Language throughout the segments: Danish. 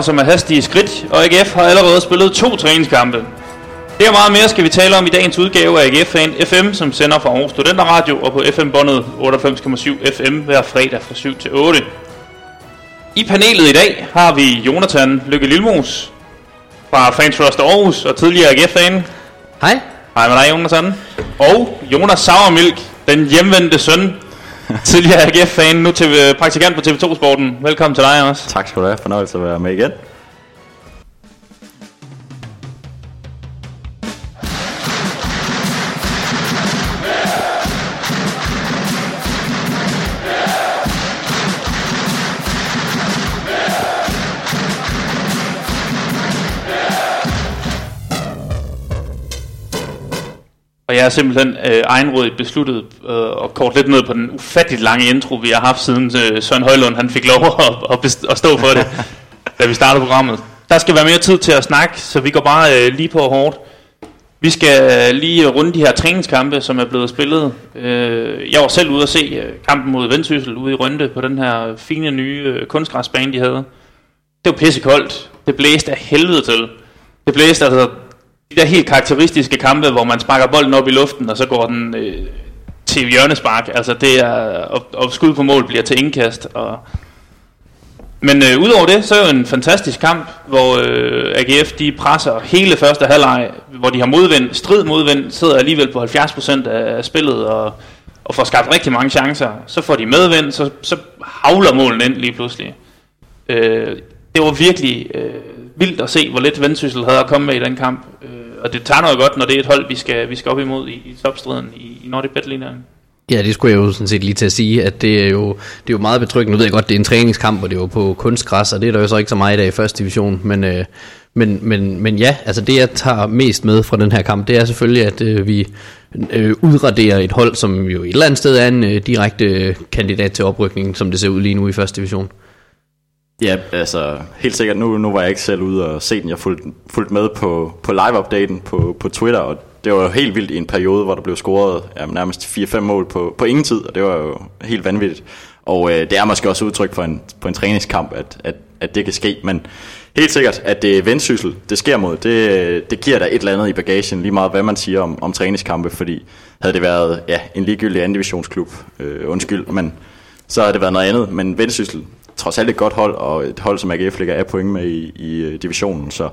nærmer sig med hastige skridt, og AGF har allerede spillet to træningskampe. Det og meget mere skal vi tale om i dagens udgave af AGF Fan FM, som sender fra Aarhus Studenter Radio og på FM-båndet 98,7 FM hver fredag fra 7 til 8. I panelet i dag har vi Jonathan Lykke Lilmos fra Fans Trust Aarhus og tidligere AGF-fan. Hej. Hej med dig, Jonathan. Og Jonas Sauermilk, den hjemvendte søn, tidligere AGF-fan, nu til øh, praktikant på TV2 Sporten. Velkommen til dig også. Tak skal du have. Fornøjelse at være med igen. Jeg er simpelthen øh, egenrådigt besluttet øh, at korte lidt ned på den ufatteligt lange intro, vi har haft siden øh, Søren Højlund han fik lov at, at, best- at stå for det, da vi startede programmet. Der skal være mere tid til at snakke, så vi går bare øh, lige på hårdt. Vi skal lige runde de her træningskampe, som er blevet spillet. Øh, jeg var selv ude at se øh, kampen mod Vendsyssel ude i Rønde på den her fine nye øh, kunstgræsbane, de havde. Det var pissekoldt. Det blæste af helvede til. Det blæste altså de der helt karakteristiske kampe, hvor man sparker bolden op i luften, og så går den øh, til hjørnespark. Altså det er, og, og skud på mål bliver til indkast. Og men øh, udover det, så er det en fantastisk kamp, hvor øh, AGF de presser hele første halvleg, hvor de har modvind, strid modvind, sidder alligevel på 70% af spillet og, og får skabt rigtig mange chancer. Så får de medvind, så, så havler målen ind lige pludselig. Øh, det var virkelig øh, vildt at se, hvor lidt Vendsyssel havde at komme med i den kamp. Øh, og det tager noget godt, når det er et hold, vi skal, vi skal op imod i, i topstriden i, i Nordic Bet Ja, det skulle jeg jo sådan set lige til at sige, at det er jo, det er jo meget betryggende. Nu ved jeg godt, det er en træningskamp, og det er jo på kunstgræs, og det er der jo så ikke så meget i dag i første division. Men, øh, men, men, men ja, altså det jeg tager mest med fra den her kamp, det er selvfølgelig, at øh, vi øh, udraderer et hold, som jo et eller andet sted er en øh, direkte øh, kandidat til oprykning, som det ser ud lige nu i første division. Ja, altså helt sikkert. Nu, nu var jeg ikke selv ude og se den. Jeg fulgte, fulgte med på, på live-updaten på, på Twitter, og det var jo helt vildt i en periode, hvor der blev scoret jamen, nærmest 4-5 mål på, på ingen tid, og det var jo helt vanvittigt. Og øh, det er måske også udtryk for en, på en træningskamp, at, at, at det kan ske, men helt sikkert, at det er vendsyssel, det sker mod, det, det giver der et eller andet i bagagen, lige meget hvad man siger om, om træningskampe, fordi havde det været ja, en ligegyldig anden divisionsklub, øh, undskyld, men så havde det været noget andet, men vendsyssel, trods alt et godt hold, og et hold, som AGF ligger af point med i, i øh, divisionen, så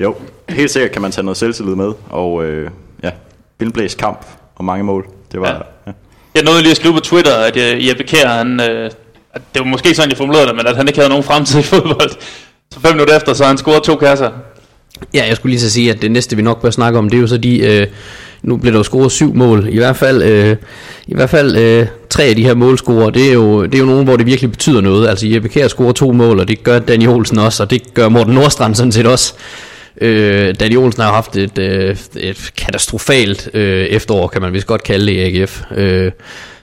jo, helt sikkert kan man tage noget selvtillid med, og øh, ja, vildblæst kamp og mange mål. Det var... Ja. Ja. Jeg nåede lige at skrive på Twitter, at uh, Jeppe Kjær, han, uh, at det var måske sådan, jeg formulerede det, men at han ikke havde nogen fremtid i fodbold. Så fem minutter efter, så han scoret to kasser. Ja, jeg skulle lige så sige, at det næste, vi nok bør snakke om, det er jo så de... Øh, nu blev der jo scoret syv mål. I hvert fald, øh, i hvert fald øh, tre af de her målscorer, det er, jo, det er jo nogen, hvor det virkelig betyder noget. Altså Jeppe Kjær scorer to mål, og det gør Danny Olsen også, og det gør Morten Nordstrand sådan set også. Øh, Danny Olsen har haft et, øh, et katastrofalt øh, efterår, kan man vist godt kalde det i AGF. Øh,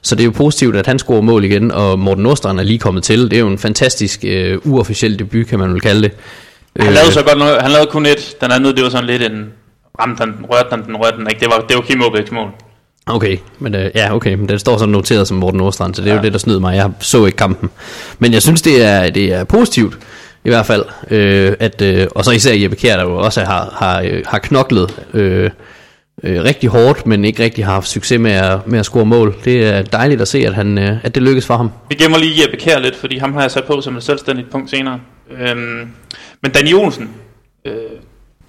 så det er jo positivt, at han scorer mål igen, og Morten Nordstrand er lige kommet til. Det er jo en fantastisk øh, uofficiel debut, kan man vel kalde det. Han lavede så godt noget. Han lavede kun et. Den anden, det var sådan lidt en... Ramte han, rørte han den, rørte den ikke. Det var, det var Kim Aabæks mål. Okay, men øh, ja, okay, men den står sådan noteret som Morten Nordstrand, så det er ja. jo det, der snyder mig. Jeg så ikke kampen. Men jeg synes, det er, det er positivt, i hvert fald, øh, at, øh, og så især Jeppe Kjær, der jo også har, har, øh, har knoklet øh, øh, rigtig hårdt, men ikke rigtig har haft succes med at, med at score mål. Det er dejligt at se, at, han, øh, at det lykkes for ham. Vi gemmer lige Jeppe Kjær lidt, fordi ham har jeg sat på som et selvstændigt punkt senere. Øhm, men Danny Olsen, øh,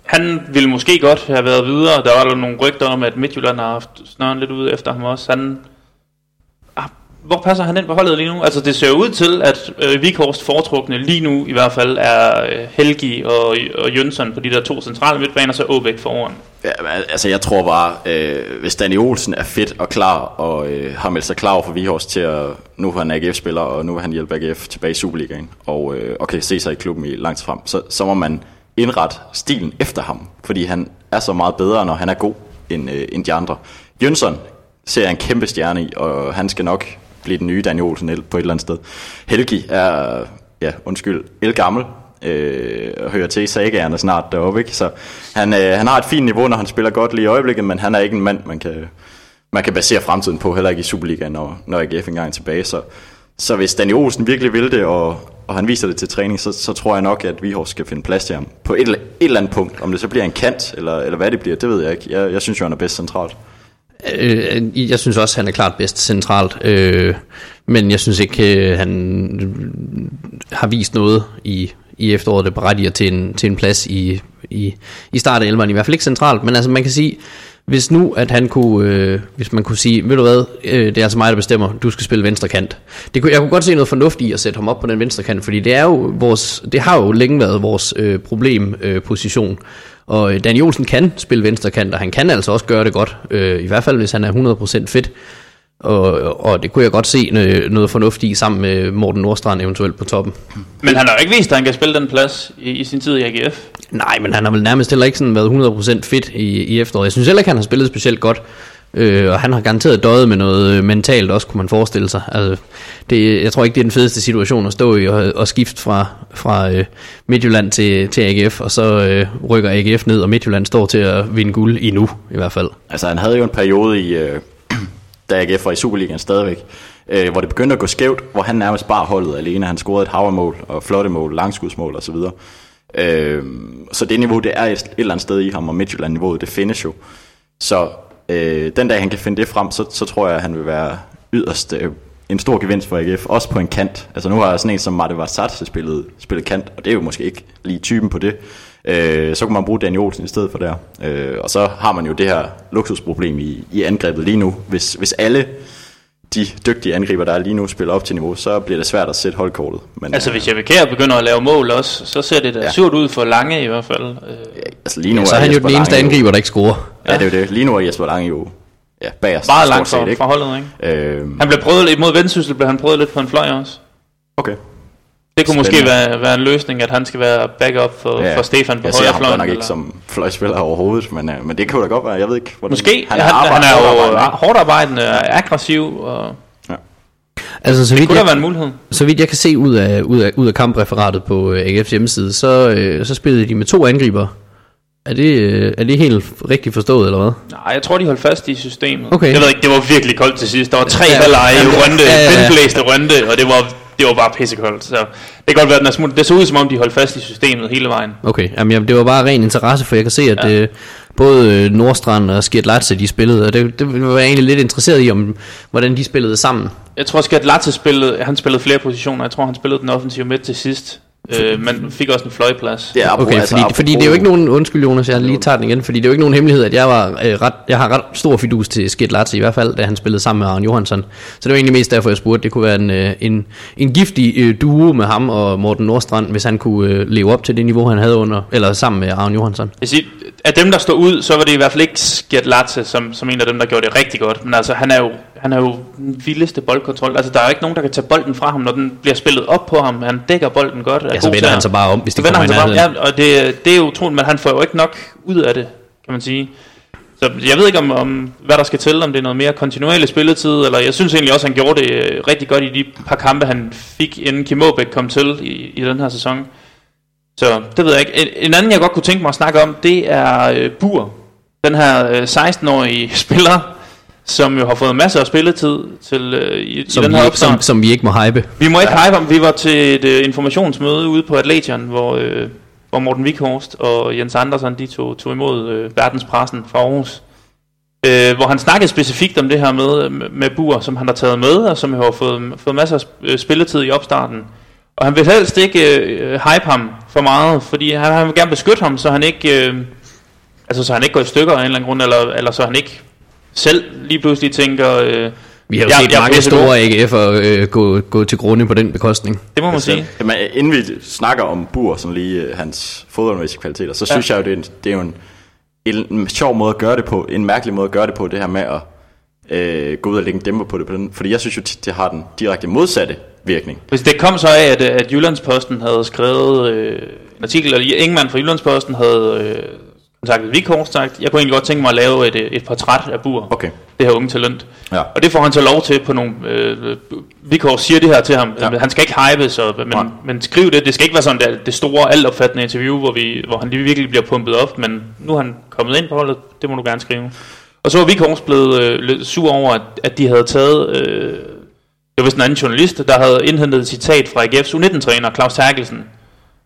han ville måske godt have været videre. Der var der nogle rygter om, at Midtjylland har haft snøren lidt ude efter ham også. Han, ah, hvor passer han ind på holdet lige nu? Altså det ser ud til, at øh, Vikhorst foretrukne lige nu i hvert fald er øh, Helgi og, og Jønsson på de der to centrale midtbaner, så Åbæk foran. Ja, altså jeg tror bare, øh, hvis Danny Olsen er fedt og klar, og øh, har meldt sig klar over for Vikhorst til at, nu er han AGF-spiller, og nu vil han hjælpe AGF tilbage i Superligaen, og, øh, og kan se sig i klubben i lang tid frem, så, så må man indrette stilen efter ham, fordi han er så meget bedre, når han er god end, øh, end de andre. Jønsson ser jeg en kæmpe stjerne i, og han skal nok blive den nye Daniel Olsen på et eller andet sted. Helgi er, ja, undskyld, el gammel, øh, hører til i sagerne snart deroppe, ikke? Så han, øh, han har et fint niveau, når han spiller godt lige i øjeblikket, men han er ikke en mand, man kan, man kan basere fremtiden på, heller ikke i Superligaen, når, når AGF engang er tilbage. Så, så hvis Daniel Olsen virkelig vil det, og, og han viser det til træning, så, så tror jeg nok, at Vihors skal finde plads til ham på et, et eller andet punkt. Om det så bliver en kant, eller, eller hvad det bliver, det ved jeg ikke. Jeg, jeg synes jo, han er bedst centralt. Øh, jeg synes også, han er klart bedst centralt. Øh, men jeg synes ikke, øh, han har vist noget i, i efteråret, det berettiger til en, til en plads i, i, i start af 11'eren. I hvert fald ikke centralt, men altså man kan sige, hvis nu at han kunne, øh, hvis man kunne sige, ved du hvad, øh, det er altså mig, der bestemmer, du skal spille venstre kant. Det kunne, jeg kunne godt se noget fornuft i at sætte ham op på den venstre kant, fordi det er jo vores, det har jo længe været vores øh, problemposition. Øh, position. og øh, Daniel kan spille venstre kant, og han kan altså også gøre det godt, øh, i hvert fald hvis han er 100% fedt. Og, og det kunne jeg godt se noget, noget fornuft i sammen med Morten Nordstrand eventuelt på toppen. Men han har jo ikke vist, at han kan spille den plads i, i sin tid i AGF. Nej, men han har vel nærmest heller ikke sådan været 100% fit i, i efteråret. Jeg synes heller ikke, han har spillet specielt godt. Øh, og han har garanteret døjet med noget øh, mentalt også, kunne man forestille sig. Altså, det, jeg tror ikke, det er den fedeste situation at stå i og, og skifte fra, fra øh, Midtjylland til, til AGF, og så øh, rykker AGF ned, og Midtjylland står til at vinde guld i nu, i hvert fald. Altså, han havde jo en periode i... Øh da AGF var i Superligaen stadigvæk, øh, hvor det begyndte at gå skævt, hvor han nærmest bare holdet alene. Han scorede et havermål og flotte mål, langskudsmål osv. Øh, så det niveau, det er et, et eller andet sted i ham, og Midtjylland-niveauet, det findes jo. Så øh, den dag han kan finde det frem, så, så tror jeg, at han vil være yderst øh, en stor gevinst for AGF, også på en kant. Altså nu har jeg sådan en som Marte Vassat spillet, spillet kant, og det er jo måske ikke lige typen på det. Øh, så kan man bruge Daniel Olsen i stedet for der. Øh, og så har man jo det her luksusproblem i, i angrebet lige nu. Hvis, hvis alle de dygtige angriber, der er lige nu, spiller op til niveau, så bliver det svært at sætte holdkortet. Men, altså hvis Jeppe Kjær begynder at lave mål også, så ser det da ja. surt ud for Lange i hvert fald. Ja, altså lige nu ja, så er han jo den eneste angriber, der ikke scorer. Ja, ja, det er jo det. Lige nu er Jesper Lange jo ja, bagerst. Meget langt for, for holdet, ikke? Øh, han blev prøvet lidt mod Vendsyssel, blev han prøvet lidt på en fløj også. Okay. Det kunne Spændende. måske være, være en løsning, at han skal være backup for, ja, for Stefan på højre fløjen. Jeg ser ham nok ikke som fløjspiller overhovedet, men, uh, men det kunne da godt være. Jeg ved ikke, hvordan Måske. Han, han, han er jo hårdt arbejdende, aggressiv. Og ja. Altså, så vidt, det kunne jeg, være en mulighed. Så vidt jeg kan se ud af, ud af, ud af kampreferatet på uh, AGF's hjemmeside, så, uh, så spillede de med to angriber. Er det, uh, er det helt rigtigt forstået, eller hvad? Nej, jeg tror, de holdt fast i systemet. Okay. Jeg ved ikke, det var virkelig koldt til sidst. Der var tre ja, halvleje i runde, ja, ja, ja. runde, og det var det var bare pissekoldt. Så det kan godt være, at den er smut. Det så ud som om, de holdt fast i systemet hele vejen. Okay, Jamen, jamen, det var bare ren interesse, for jeg kan se, at ja. øh, både øh, Nordstrand og Skjert Latze, de spillede, og det, det var jeg egentlig lidt interesseret i, om hvordan de spillede sammen. Jeg tror, Skjert Latze spillede, han spillede flere positioner. Jeg tror, han spillede den offensive midt til sidst. Øh, man fik også en fløjplads. Ja, okay, altså, fordi, fordi det er jo ikke nogen, undskyld Jonas, jeg lige tager den igen, fordi det er jo ikke nogen hemmelighed, at jeg, var, øh, ret, jeg har ret stor fidus til Skid Latze, i hvert fald, da han spillede sammen med Arne Johansson. Så det var egentlig mest derfor, jeg spurgte, det kunne være en, øh, en, en giftig øh, duo med ham og Morten Nordstrand, hvis han kunne øh, leve op til det niveau, han havde under, eller sammen med Arne Johansson. Jeg siger, af dem, der står ud, så var det i hvert fald ikke Skid Latze, som, som en af dem, der gjorde det rigtig godt. Men altså, han er jo, han er jo den vildeste boldkontrol. Altså, der er ikke nogen, der kan tage bolden fra ham, når den bliver spillet op på ham. Han dækker bolden godt. Ja, så vender han sig bare om, hvis det kommer han sig bare, ja, og det, det er jo utroligt, men han får jo ikke nok ud af det, kan man sige. Så jeg ved ikke, om, om hvad der skal til, om det er noget mere kontinuerlig spilletid, eller jeg synes egentlig også, at han gjorde det øh, rigtig godt i de par kampe, han fik, inden Kim Aabæk kom til i, i den her sæson. Så det ved jeg ikke. En, en anden, jeg godt kunne tænke mig at snakke om, det er øh, Bur. Den her øh, 16-årige spiller, som jo har fået masser af spilletid til øh, i, som i den her opstart. Som, som vi ikke må hype. Vi må ikke ja. hype om. Vi var til et øh, informationsmøde ude på Atletian, hvor, øh, hvor Morten Vikhorst og Jens Andersen de tog, tog imod øh, verdenspressen fra Aarhus. Øh, hvor han snakkede specifikt om det her med, med Bur, som han har taget med, og som har fået, fået masser af øh, spilletid i opstarten. Og han vil helst ikke øh, hype ham for meget, fordi han, han vil gerne beskytte ham, så han ikke... Øh, altså så han ikke går i stykker af en eller anden grund, eller, eller så han ikke selv lige pludselig tænker... Øh, vi har jo set jeg, mange jeg store AGF'er øh, gå, gå til grunde på den bekostning. Det må man sige. Jamen, inden vi snakker om Bur, som lige øh, hans fodboldmæssige kvaliteter, så ja. synes jeg jo, det er, en, det er jo en, en, en sjov måde at gøre det på, en mærkelig måde at gøre det på, det her med at øh, gå ud og lægge en dæmper på det. På den, fordi jeg synes jo, det har den direkte modsatte virkning. Hvis det kom så af, at, at Jyllandsposten havde skrevet øh, en artikel, eller Ingemann fra Jyllandsposten havde øh, kontaktet sagt, jeg kunne egentlig godt tænke mig at lave et, et portræt af Bur, okay. det her unge talent. Ja. Og det får han så lov til på nogle... Øh, Vikhorst siger det her til ham, ja. han skal ikke hype, så, men, ja. men skriv det, det skal ikke være sådan det, det store, altopfattende interview, hvor, vi, hvor han lige virkelig bliver pumpet op, men nu er han kommet ind på holdet, det må du gerne skrive. Og så var Vikhorst blevet øh, sur over, at, at de havde taget... Øh, det var vist en anden journalist, der havde indhentet et citat fra AGF's U19-træner Claus Terkelsen,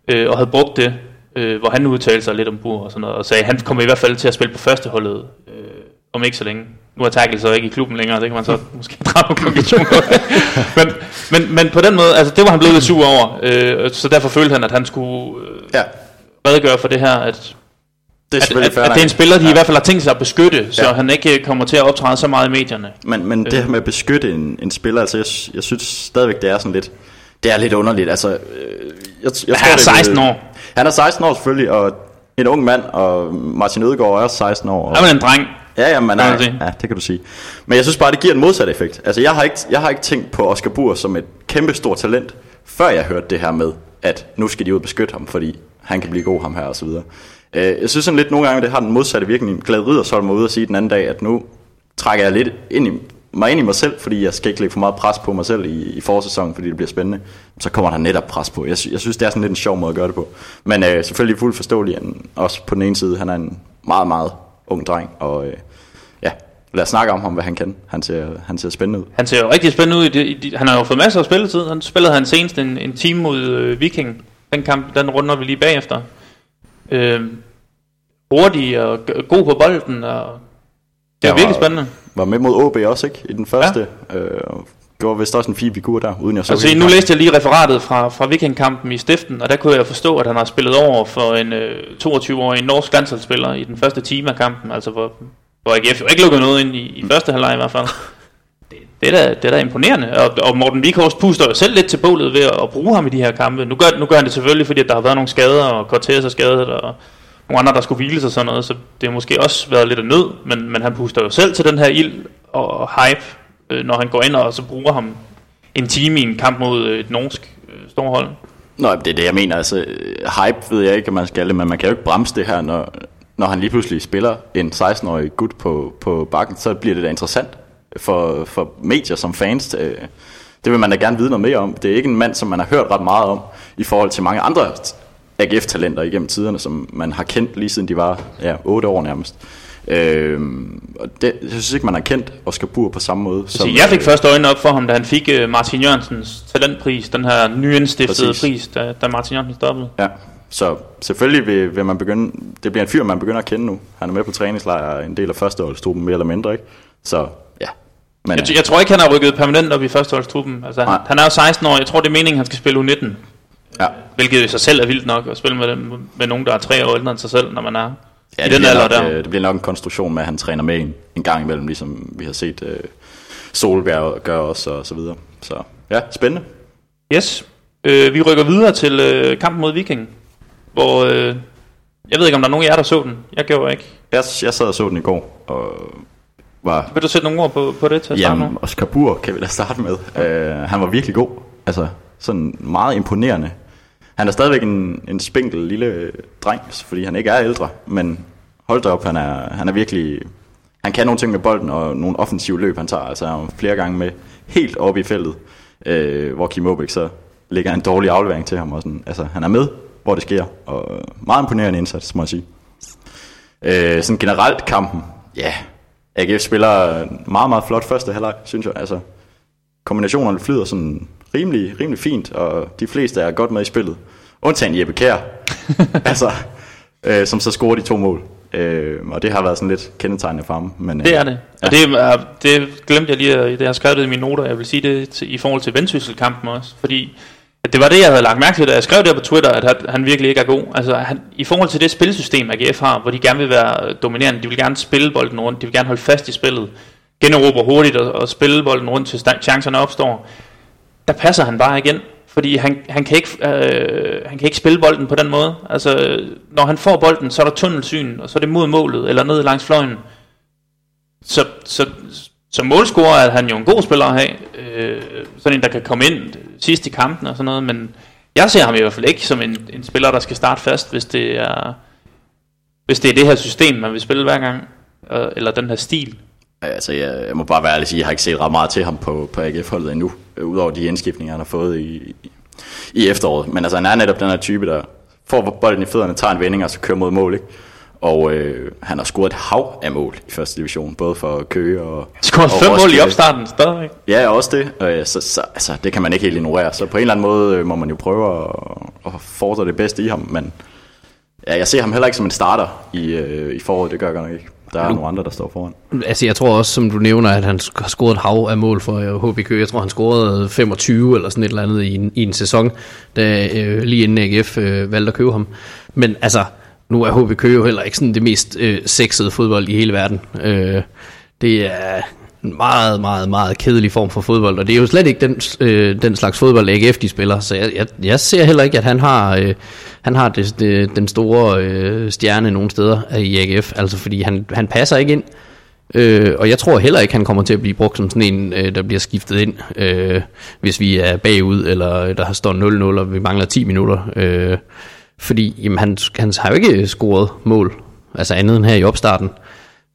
øh, og havde brugt det, øh, hvor han udtalte sig lidt om Bur og sådan noget, og sagde, at han kommer i hvert fald til at spille på førsteholdet øh, om ikke så længe. Nu er Terkel så ikke i klubben længere, det kan man så måske drage på konklusioner. men, men, men på den måde, altså det var han blevet lidt sur over, øh, så derfor følte han, at han skulle øh, Ja, redegøre for det her, at det er at, at, at det er en spiller, de Ja. i hvert fald har tænkt sig at beskytte, så Ja. han ikke kommer til at optræde så meget i medierne. Men, men det her med at beskytte en, en spiller, altså jeg, jeg synes stadigvæk, det er sådan lidt, det er lidt underligt. Altså, øh, jeg, jeg Han er det- 16 år. Han er 16 år selvfølgelig, og en ung mand, og Martin Ødegaard er også 16 år. Og, er en dreng. Ja, ja, man er, ja, det kan du sige. Men jeg synes bare, det giver en modsat effekt. Altså, jeg har ikke, jeg har ikke tænkt på Oscar Bur som et kæmpe stort talent, før jeg hørte det her med, at nu skal de ud og beskytte ham, fordi han kan blive god ham her og så videre. Øh, Jeg synes sådan lidt nogle gange, det har den modsatte virkning. Glad Riddersholm var ude og sige den anden dag, at nu trækker jeg lidt ind i, mig ind i mig selv, fordi jeg skal ikke lægge for meget pres på mig selv i, i forsæsonen, fordi det bliver spændende. Så kommer der netop pres på. Jeg, jeg synes, det er sådan lidt en sjov måde at gøre det på. Men øh, selvfølgelig fuldt forståelig, han, også på den ene side, han er en meget, meget ung dreng, og øh, ja, lad os snakke om ham, hvad han kan. Han ser, han ser spændende ud. Han ser jo rigtig spændende ud. I det, i de, han har jo fået masser af spilletid. Han spillede han senest en, en time mod øh, Viking. Den kamp, den runder vi lige bagefter. Øh, hurtig og god på bolden. Og det er virkelig spændende. Var med mod OB også, ikke? I den første. Ja. Øh, gjorde vist også en fin figur der, uden jeg så Altså, nu kampen. læste jeg lige referatet fra, fra Viking-kampen i Stiften, og der kunne jeg forstå, at han har spillet over for en øh, 22-årig norsk landsholdsspiller i den første time af kampen, altså hvor, hvor AGF jo ikke lukkede noget ind i, i første halvleg i hvert fald. Det, det, er da, det er da imponerende, og, og Morten Vikhorst puster jo selv lidt til bålet ved at, at bruge ham i de her kampe. Nu gør, nu gør han det selvfølgelig, fordi der har været nogle skader, og Cortez er skadet, og nogle andre, der skulle hvile sig og sådan noget, så det har måske også været lidt af nød, men, men han puster jo selv til den her ild og hype, øh, når han går ind og så bruger ham en time i en kamp mod øh, et norsk øh, storhold. Nå, det er det, jeg mener. Altså, øh, hype ved jeg ikke, at man skal det, men man kan jo ikke bremse det her, når, når han lige pludselig spiller en 16-årig gut på, på bakken, så bliver det da interessant for, for medier som fans. Øh, Det vil man da gerne vide noget mere om. Det er ikke en mand, som man har hørt ret meget om, i forhold til mange andre AGF-talenter igennem tiderne, som man har kendt lige siden de var ja, 8 år nærmest. Øhm, og det, jeg synes ikke, man har kendt Oscar Bur på samme måde. Så jeg fik først øjnene op for ham, da han fik uh, Martin Jørgensens talentpris, den her nyindstiftede Præcis. pris, da, da Martin Jørgensen stoppede. Ja, så selvfølgelig vil, vil man begynde, det bliver en fyr, man begynder at kende nu. Han er med på træningslejr, en del af førsteholdstruppen mere eller mindre, ikke? Så ja. Men, Jeg, jeg tror ikke, han har rykket permanent op i førsteholdstruppen. Altså, han, han er jo 16 år, jeg tror, det er meningen, han skal spille U19. ja. Hvilket i sig selv er vildt nok at spille med, dem, med nogen, der er tre år ældre end sig selv, når man er Ja, i det, den bliver alder nok, der. øh, det bliver nok en konstruktion med, at han træner med en, en gang imellem, ligesom vi har set øh, Solberg gøre også, og så videre. Så ja, spændende. Yes. Øh, vi rykker videre til øh, kampen mod Viking, hvor... Øh, jeg ved ikke, om der er nogen af jer, der så den. Jeg gjorde ikke. Jeg, jeg sad og så den i går, og var... Vil du sætte nogle ord på, på det til at starte Jamen, med? Oscar Bur kan vi da starte med. Uh, han var virkelig god. Altså, sådan meget imponerende. Han er stadigvæk en, en spinkel lille dreng, fordi han ikke er ældre, men hold da op, han er, han er virkelig... Han kan nogle ting med bolden, og nogle offensive løb, han tager. Altså, han er flere gange med helt oppe i feltet, øh, hvor Kim Aabæk så lægger en dårlig aflevering til ham. Og sådan. Altså, han er med, hvor det sker, og meget imponerende indsats, må jeg sige. Øh, sådan generelt kampen, ja, AGF spiller meget, meget flot første halvleg, synes jeg. Altså, kombinationerne flyder sådan rimelig, rimelig fint, og de fleste er godt med i spillet. Undtagen Jeppe Kjær, altså, øh, som så scorer de to mål. Øh, og det har været sådan lidt kendetegnende for ham. Men, øh, Det er det. Og det, er, det glemte jeg lige, at har jeg skrevet det i mine noter. Jeg vil sige det til, i forhold til Vendsyssel-kampen også. Fordi at det var det, jeg havde lagt mærke til, da jeg skrev det på Twitter, at han, han virkelig ikke er god. Altså, han, I forhold til det spilsystem, AGF har, hvor de gerne vil være dominerende, de vil gerne spille bolden rundt, de vil gerne holde fast i spillet, generobre hurtigt og, og spille bolden rundt, til chancerne opstår. Der passer han bare igen. Fordi han, han, kan ikke, øh, han kan ikke spille bolden på den måde. Altså, når han får bolden, så er der tunnelsyn, og så er det mod målet, eller ned langs fløjen. Så, så, som målscorer er han jo en god spiller at have. Øh, sådan en, der kan komme ind sidst i kampen og sådan noget. Men jeg ser ham i hvert fald ikke som en, en spiller, der skal starte fast, hvis det er, hvis det er det her system, man vil spille hver gang. Øh, eller den her stil. Altså, jeg, jeg må bare være ærlig sige, jeg har ikke set ret meget til ham på, på AGF-holdet endnu, øh, udover de indskiftninger, han har fået i, i, efteråret. Men altså, han er netop den her type, der får bolden i fødderne, tager en vending og så kører mod mål, ikke? Og øh, han har scoret et hav af mål i første division, både for Køge og Skåret fem mål i opstarten stadigvæk. Ja, også det. Øh, så, så altså, det kan man ikke helt ignorere. Så på en eller anden måde øh, må man jo prøve at, at fordre det bedste i ham. Men ja, jeg ser ham heller ikke som en starter i, øh, i foråret. Det gør jeg godt nok ikke. Der er nogle andre, der står foran. Altså jeg tror også, som du nævner, at han har scoret et hav af mål for øh, HB Køge. Jeg tror, han scorede 25 eller sådan et eller andet i en, i en sæson, da, øh, lige inden AGF øh, valgte at købe ham. Men altså, nu er HB Køge jo heller ikke sådan det mest øh, sexede fodbold i hele verden. Øh, det er en meget, meget, meget kedelig form for fodbold, og det er jo slet ikke den, øh, den slags fodbold, AGF de spiller, så jeg, jeg, jeg ser heller ikke, at han har, øh, han har det, det, den store øh, stjerne nogle steder i AGF, altså fordi han, han passer ikke ind, øh, og jeg tror heller ikke, han kommer til at blive brugt som sådan en, øh, der bliver skiftet ind, øh, hvis vi er bagud, eller der står 0-0, og vi mangler 10 minutter, øh, fordi jamen, han, han har jo ikke scoret mål, altså andet end her i opstarten.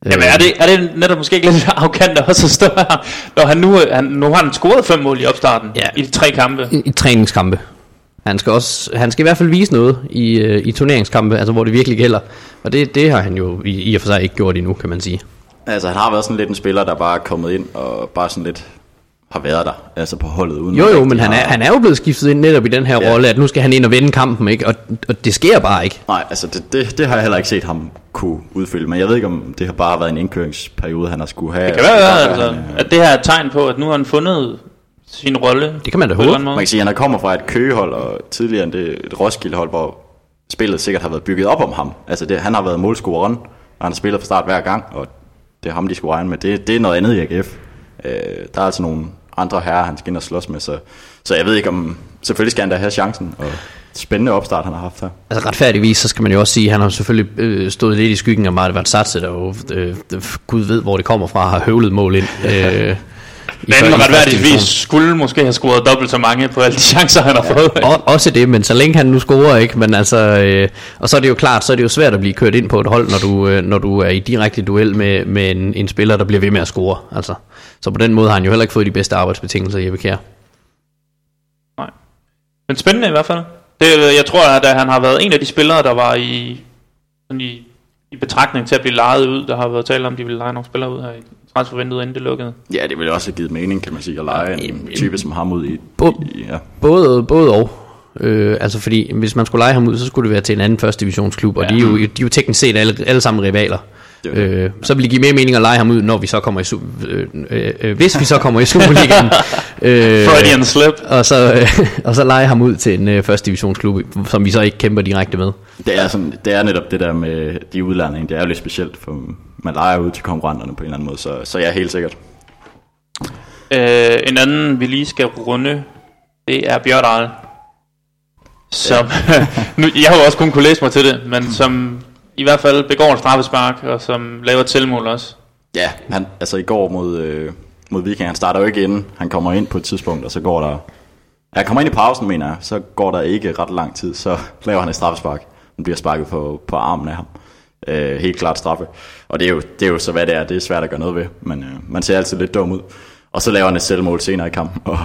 Jamen er det, er det netop måske ikke lidt arrogant også at stå her, når han nu, han, nu har han scoret fem mål i opstarten Ja. i de tre kampe. i, i træningskampe. Han skal også, han skal i hvert fald vise noget i, øh, i turneringskampe, altså hvor det virkelig gælder. Og det, det har han jo i, i og for sig ikke gjort endnu, kan man sige. Altså, han har været sådan lidt en spiller, der bare er kommet ind og bare sådan lidt har været der, altså på holdet. Uden Jo jo, men han er, har- han er jo blevet skiftet ind netop i den her Ja. rolle, at nu skal han ind og vende kampen, ikke? Og, og det sker bare ikke. Nej, altså det, det, det har jeg heller ikke set ham kunne udfylde, men jeg ved ikke, om det har bare været en indkøringsperiode, han har skulle have. Det kan være, altså, at det her er et tegn på, at nu har han fundet sin rolle. Det kan man da håbe. Man kan sige, at han kommer fra et køgehold, og tidligere end det et Roskilde-hold, hvor spillet sikkert har været bygget op om ham. Altså det, han har været målscoreren, og han har spillet fra start hver gang, og det er ham, de skulle regne med. Det, det er noget andet i AGF. Øh, der er altså nogle andre herrer, han skal ind og slås med, så, så jeg ved ikke om... Selvfølgelig skal han da have chancen, og spændende opstart, han har haft her. Altså retfærdigvis, så skal man jo også sige, at han har selvfølgelig øh, stået lidt i skyggen af Martin Vatsatse, der jo, øh, Gud ved, hvor det kommer fra, har høvlet mål ind. Øh, første retfærdigvis skulle måske have scoret dobbelt så mange på alle de chancer, han har fået. Og, også det, men så længe han nu scorer, ikke? Men altså, øh, og så er det jo klart, så er det jo svært at blive kørt ind på et hold, når du, øh, når du er i direkte duel med, med en, en spiller, der bliver ved med at score. Altså. Så på den måde har han jo heller ikke fået de bedste arbejdsbetingelser, Jeppe Kjær. Nej. Men spændende i hvert fald. Det, jeg tror, at øh, han har været en af de spillere, der var i, sådan i, i betragtning til at blive lejet ud. Der har været tale om, at de ville lege nogle spillere ud her i transfervinduet, inden det lukkede. Ja, det ville også have givet mening, kan man sige, at lege en type som ham ud i... Bo- i ja. Både, både og. Øh, altså fordi, hvis man skulle lege ham ud, så skulle det være til en anden første divisionsklub, og Ja. de, er jo, de er jo teknisk set alle, alle sammen rivaler. Det er det. Øh, så vil det give mere mening at lege ham ud, når vi så kommer i su- øh, øh, øh, hvis vi så kommer i Superligaen. øh, Freudian slip. og så, øh, og så lege ham ud til en øh, første divisionsklub, som vi så ikke kæmper direkte med. Det er, sådan, det er netop det der med de udlærninger, det er jo lidt specielt, for man leger ud til konkurrenterne på en eller anden måde, så, så ja, helt sikkert. Øh, en anden, vi lige skal runde, det er Bjørn Som, nu, jeg har jo også kun kunne læse mig til det, men som i hvert fald begår en straffespark, og som laver et selvmål også. Ja, han, altså i går mod, øh, mod Viking, han starter jo ikke inden, han kommer ind på et tidspunkt, og så går der... Ja, han kommer ind i pausen, mener jeg, så går der ikke ret lang tid, så laver han et straffespark. Han bliver sparket på, på armen af ham. Øh, helt klart straffe. Og det er, jo, det er jo så, hvad det er. Det er svært at gøre noget ved, men øh, man ser altid lidt dum ud. Og så laver han et selvmål senere i kampen, og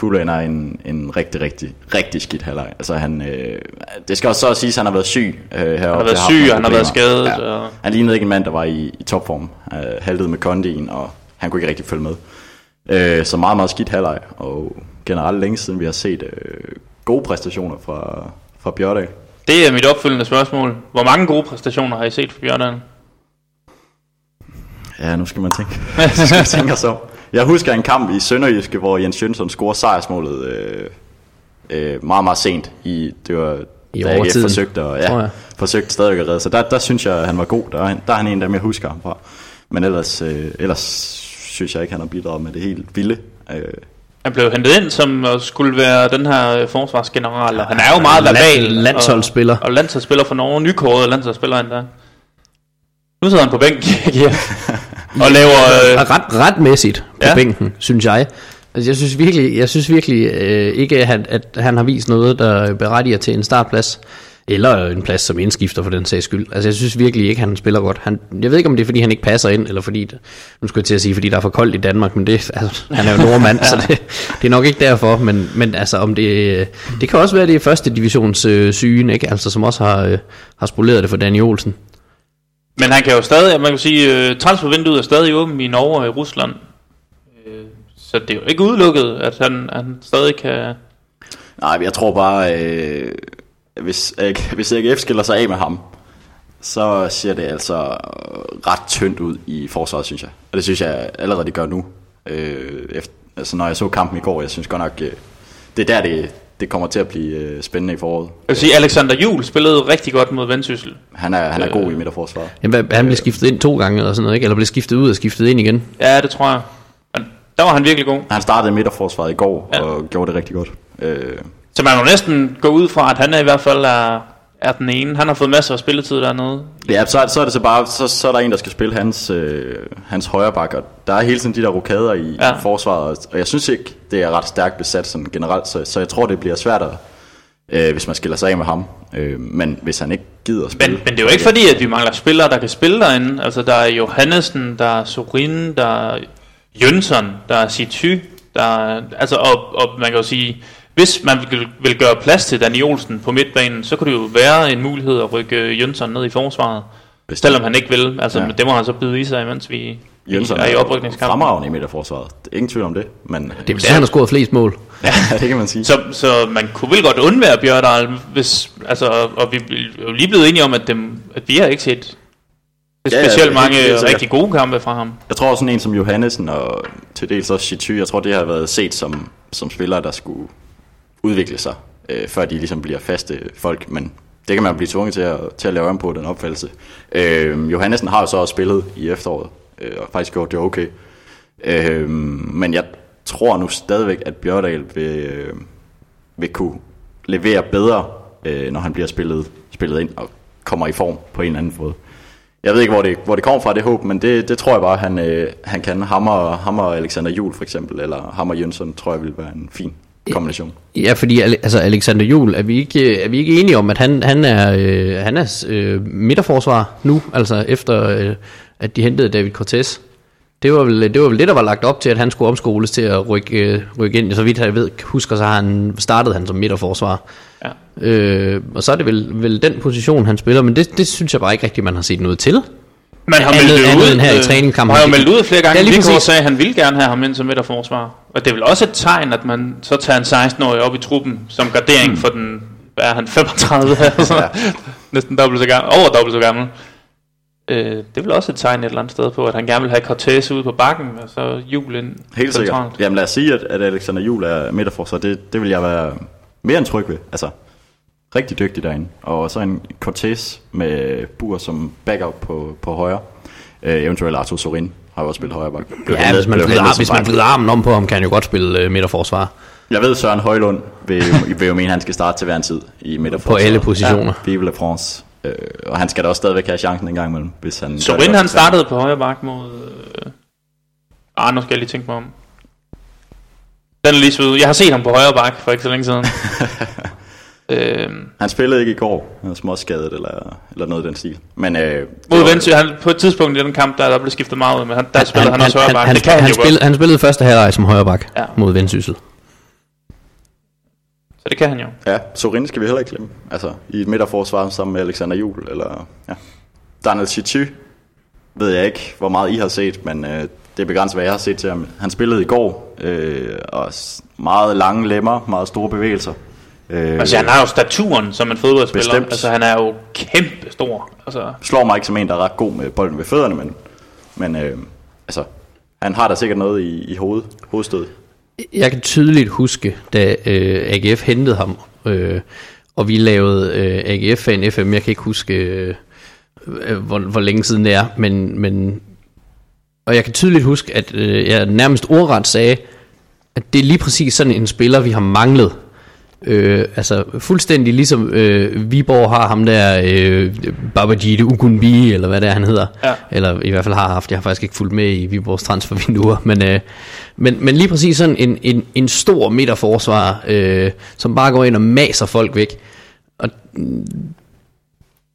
Fuglend er en, en rigtig, rigtig, rigtig skidt halvleg. Altså han, øh, det skal også så siges, at han har været syg øh, heroppe. Han har været syg, og han har været skadet. Og... Han lignede ikke en mand, der var i, i topform. Uh, haltede med kondien, og han kunne ikke rigtig følge med. Uh, så meget, meget skidt halvleg, og generelt længe siden vi har set uh, gode præstationer fra, fra Bjørdal. Det er mit opfølgende spørgsmål. Hvor mange gode præstationer har I set for Bjørn Ja, nu skal man tænke. skal man tænke os om. Jeg husker en kamp i Sønderjyske, hvor Jens Jønsson scorer sejrsmålet øh, øh, meget, meget sent. I, det var, I da overtiden, forsøgte, og, ja, jeg. forsøgte stadig at redde. Så der, der synes jeg, at han var god. Der, er han- der er han en af dem, jeg husker ham fra. Men ellers, øh, ellers synes jeg ikke, han har bidraget med det helt vilde. Øh, Han blev hentet ind som skulle være den her øh, forsvarsgeneral, og han er jo meget verbal. Land- landsholdsspiller. Og, og landsholdsspiller for Norge, nykåret landsholdsspiller endda. Nu sidder han på bænken ja. og laver... Øh, Ret, retmæssigt på Ja. ja. bænken, synes jeg. Altså, jeg synes virkelig, jeg synes virkelig øh, ikke, at han, at han har vist noget, der berettiger til en startplads. Eller en plads som indskifter for den sags skyld. Altså jeg synes virkelig ikke, han spiller godt. Han, jeg ved ikke, om det er, fordi han ikke passer ind, eller fordi, nu skulle jeg til at sige, fordi der er for koldt i Danmark, men det, altså, han er jo nordmand, så det, det er nok ikke derfor. Men, men altså, om det, det kan også være, det er første divisions øh, sygen, ikke? Altså, som også har, øh, har spoleret det for Danny Olsen. Men han kan jo stadig, man kan sige, øh, transfervinduet er stadig åben i Norge og i Rusland. Øh, så det er jo ikke udelukket, at han, han stadig kan... Nej, jeg tror bare, øh, hvis, øh, hvis AGF skiller sig af med ham, så ser det altså ret tyndt ud i forsvaret, synes jeg. Og det synes jeg allerede, de gør nu. Øh, efter, altså, når jeg så kampen i går, jeg synes godt nok, øh, det er der, det, det kommer til at blive øh, spændende i foråret. Jeg vil sige, Alexander Jul spillede rigtig godt mod Vendsyssel. Han er, han er god i midterforsvaret. Jamen, han blev skiftet ind to gange eller sådan noget, ikke? Eller blev skiftet ud og skiftet ind igen. Ja, det tror jeg. Men der var han virkelig god. Han startede midterforsvaret i går, ja. og gjorde det rigtig godt. Øh, Så man må næsten gå ud fra, at han er i hvert fald er, er den ene. Han har fået masser af spilletid dernede. Ja, så, er- så er det så bare, så, så er der en, der skal spille hans, øh, hans højre bak, og der er hele tiden de der rokader i, Ja. forsvaret, og jeg synes ikke, det er ret stærkt besat sådan generelt, så, så jeg tror, det bliver svært, at, øh, hvis man skiller sig af med ham, øh, men hvis han ikke gider at spille. Men, men det er jo ikke fordi, at vi mangler spillere, der kan spille derinde. Altså, der er Johannesen, der er Sorin, der er Jønsson, der er Situ, der er, altså, og, og man kan jo sige, hvis man vil, vil gøre plads til Danny Olsen på midtbanen, så kunne det jo være en mulighed at rykke Jønsson ned i forsvaret. Bestemt. Selvom han ikke vil. Altså, ja. Ja. det må han så bide i sig, mens vi Jønsson er i er oprykningskampen. fremragende i midterforsvaret. Det er ingen tvivl om det, men Det er vel der, han har scoret flest mål. ja, det kan man sige. Så, så man kunne vel godt undvære Bjørdal, hvis, altså, og, vi er jo lige blevet enige om, at, dem, at vi har ikke set Ja, ja, specielt helt- mange helt rigtig gode kampe fra ham. Jeg tror også sådan en som Johannesen og til dels også Chitu, jeg tror det har været set som, som spillere, der skulle udvikle sig, øh, før de ligesom bliver faste folk, men det kan man blive tvunget til at, til at lave om på, den opfattelse. Øh, Johannesen har jo så også spillet i efteråret, øh, og faktisk gjort det okay. Øh, men jeg tror nu stadigvæk, at Bjørdal vil, øh, vil kunne levere bedre, øh, når han bliver spillet, spillet ind og kommer i form på en eller anden måde. Jeg ved ikke, hvor det, hvor det kommer fra, det håb, men det, det tror jeg bare, han, øh, han kan. Hammer, Hammer Alexander Jul for eksempel, eller Hammer Jønsson, tror jeg vil være en fin kombination. Ja, fordi altså Alexander Jul, er vi ikke, er vi ikke enige om, at han, han er, øh, han er øh, midterforsvar nu, altså efter øh, at de hentede David Cortez? Det var, vel, det var vel det, der var lagt op til, at han skulle omskoles til at rykke, øh, rykke ind. Så vidt jeg ved, husker, så har han, startede han som midterforsvar. Ja. Øh, og så er det vel, vel den position, han spiller, men det, det synes jeg bare ikke rigtigt, man har set noget til. Man har meldt ud, end her i øh, træningskampen. har jo meldt ud flere gange, Ja, lige præcis. sagde, at han ville gerne have ham ind som midterforsvar. Og det er vel også et tegn, at man så tager en 16-årig op i truppen som gardering for den, hvad er han, 35? altså, Ja. Næsten dobbelt så gammel, over dobbelt så gammel. Øh, det er vel også et tegn et eller andet sted på, at han gerne vil have Cortez ude på bakken, og så julen Helt sikkert. Jamen lad os sige, at, at Alexander Jul er midterforsvar. Det, det vil jeg være mere end tryg ved. Altså, rigtig dygtig derinde. Og så en Cortez med Bur som backup på, på højre. Øh, eventuelt Arthur Sorin har jo også spillet højre bak. Ja, hvis man, hentet som hvis man vrider armen om på ham, kan han jo godt spille øh, midterforsvar. Jeg ved, Søren Højlund vil, jo- vil jo mene, at han skal starte til hver en tid i midterforsvaret. På alle positioner. Ja, Vive la France. Øh, og han skal da også stadigvæk have chancen en gang imellem, hvis han... Sorin godt. han startede på højre bak mod... Øh... Ah, nu skal jeg lige tænke mig om. Den er lige svedet. ud. Jeg har set ham på højre bak for ikke så længe siden. øhm, Han spillede ikke i går. Han var småskadet eller, eller noget i den stil. Men, øh, mod Vendsyssel, han, på et tidspunkt i den kamp, der, der blev skiftet meget ud, men han, der spillede han, han, også højre bak. han, han, han, jo spillede, han spillede første halvleg som højre bak Ja. mod Vendsyssel. Så det kan han jo. Ja, Sorin skal vi heller ikke glemme. Altså, i et midterforsvar sammen med Alexander Jul, eller ja. Daniel Chichu, ved jeg ikke, hvor meget I har set, men øh, det er begrænset, hvad jeg har set til ham. Han spillede i går, øh, og meget lange lemmer, meget store bevægelser. Øh, Altså, han har jo staturen som en fodboldspiller. Bestemt. Altså, han er jo kæmpe stor. Altså, slår mig ikke som en, der er ret god med bolden ved fødderne, men, men øh, altså, han har da sikkert noget i, i hoved, hovedstød. Jeg kan tydeligt huske, da øh, AGF hentede ham, øh, og vi lavede øh, AGF-fan FM, jeg kan ikke huske, øh, øh, hvor, hvor længe siden det er, men, men og jeg kan tydeligt huske, at øh, jeg nærmest ordret sagde, at det er lige præcis sådan en spiller, vi har manglet. Øh, altså fuldstændig ligesom øh, Viborg har ham der øh, Babajide Ugunbi eller hvad det er han hedder Ja. eller i hvert fald har haft jeg har faktisk ikke fulgt med i Viborgs transfervinduer men, øh, men, men lige præcis sådan en, en, en stor midterforsvar øh, som bare går ind og maser folk væk og,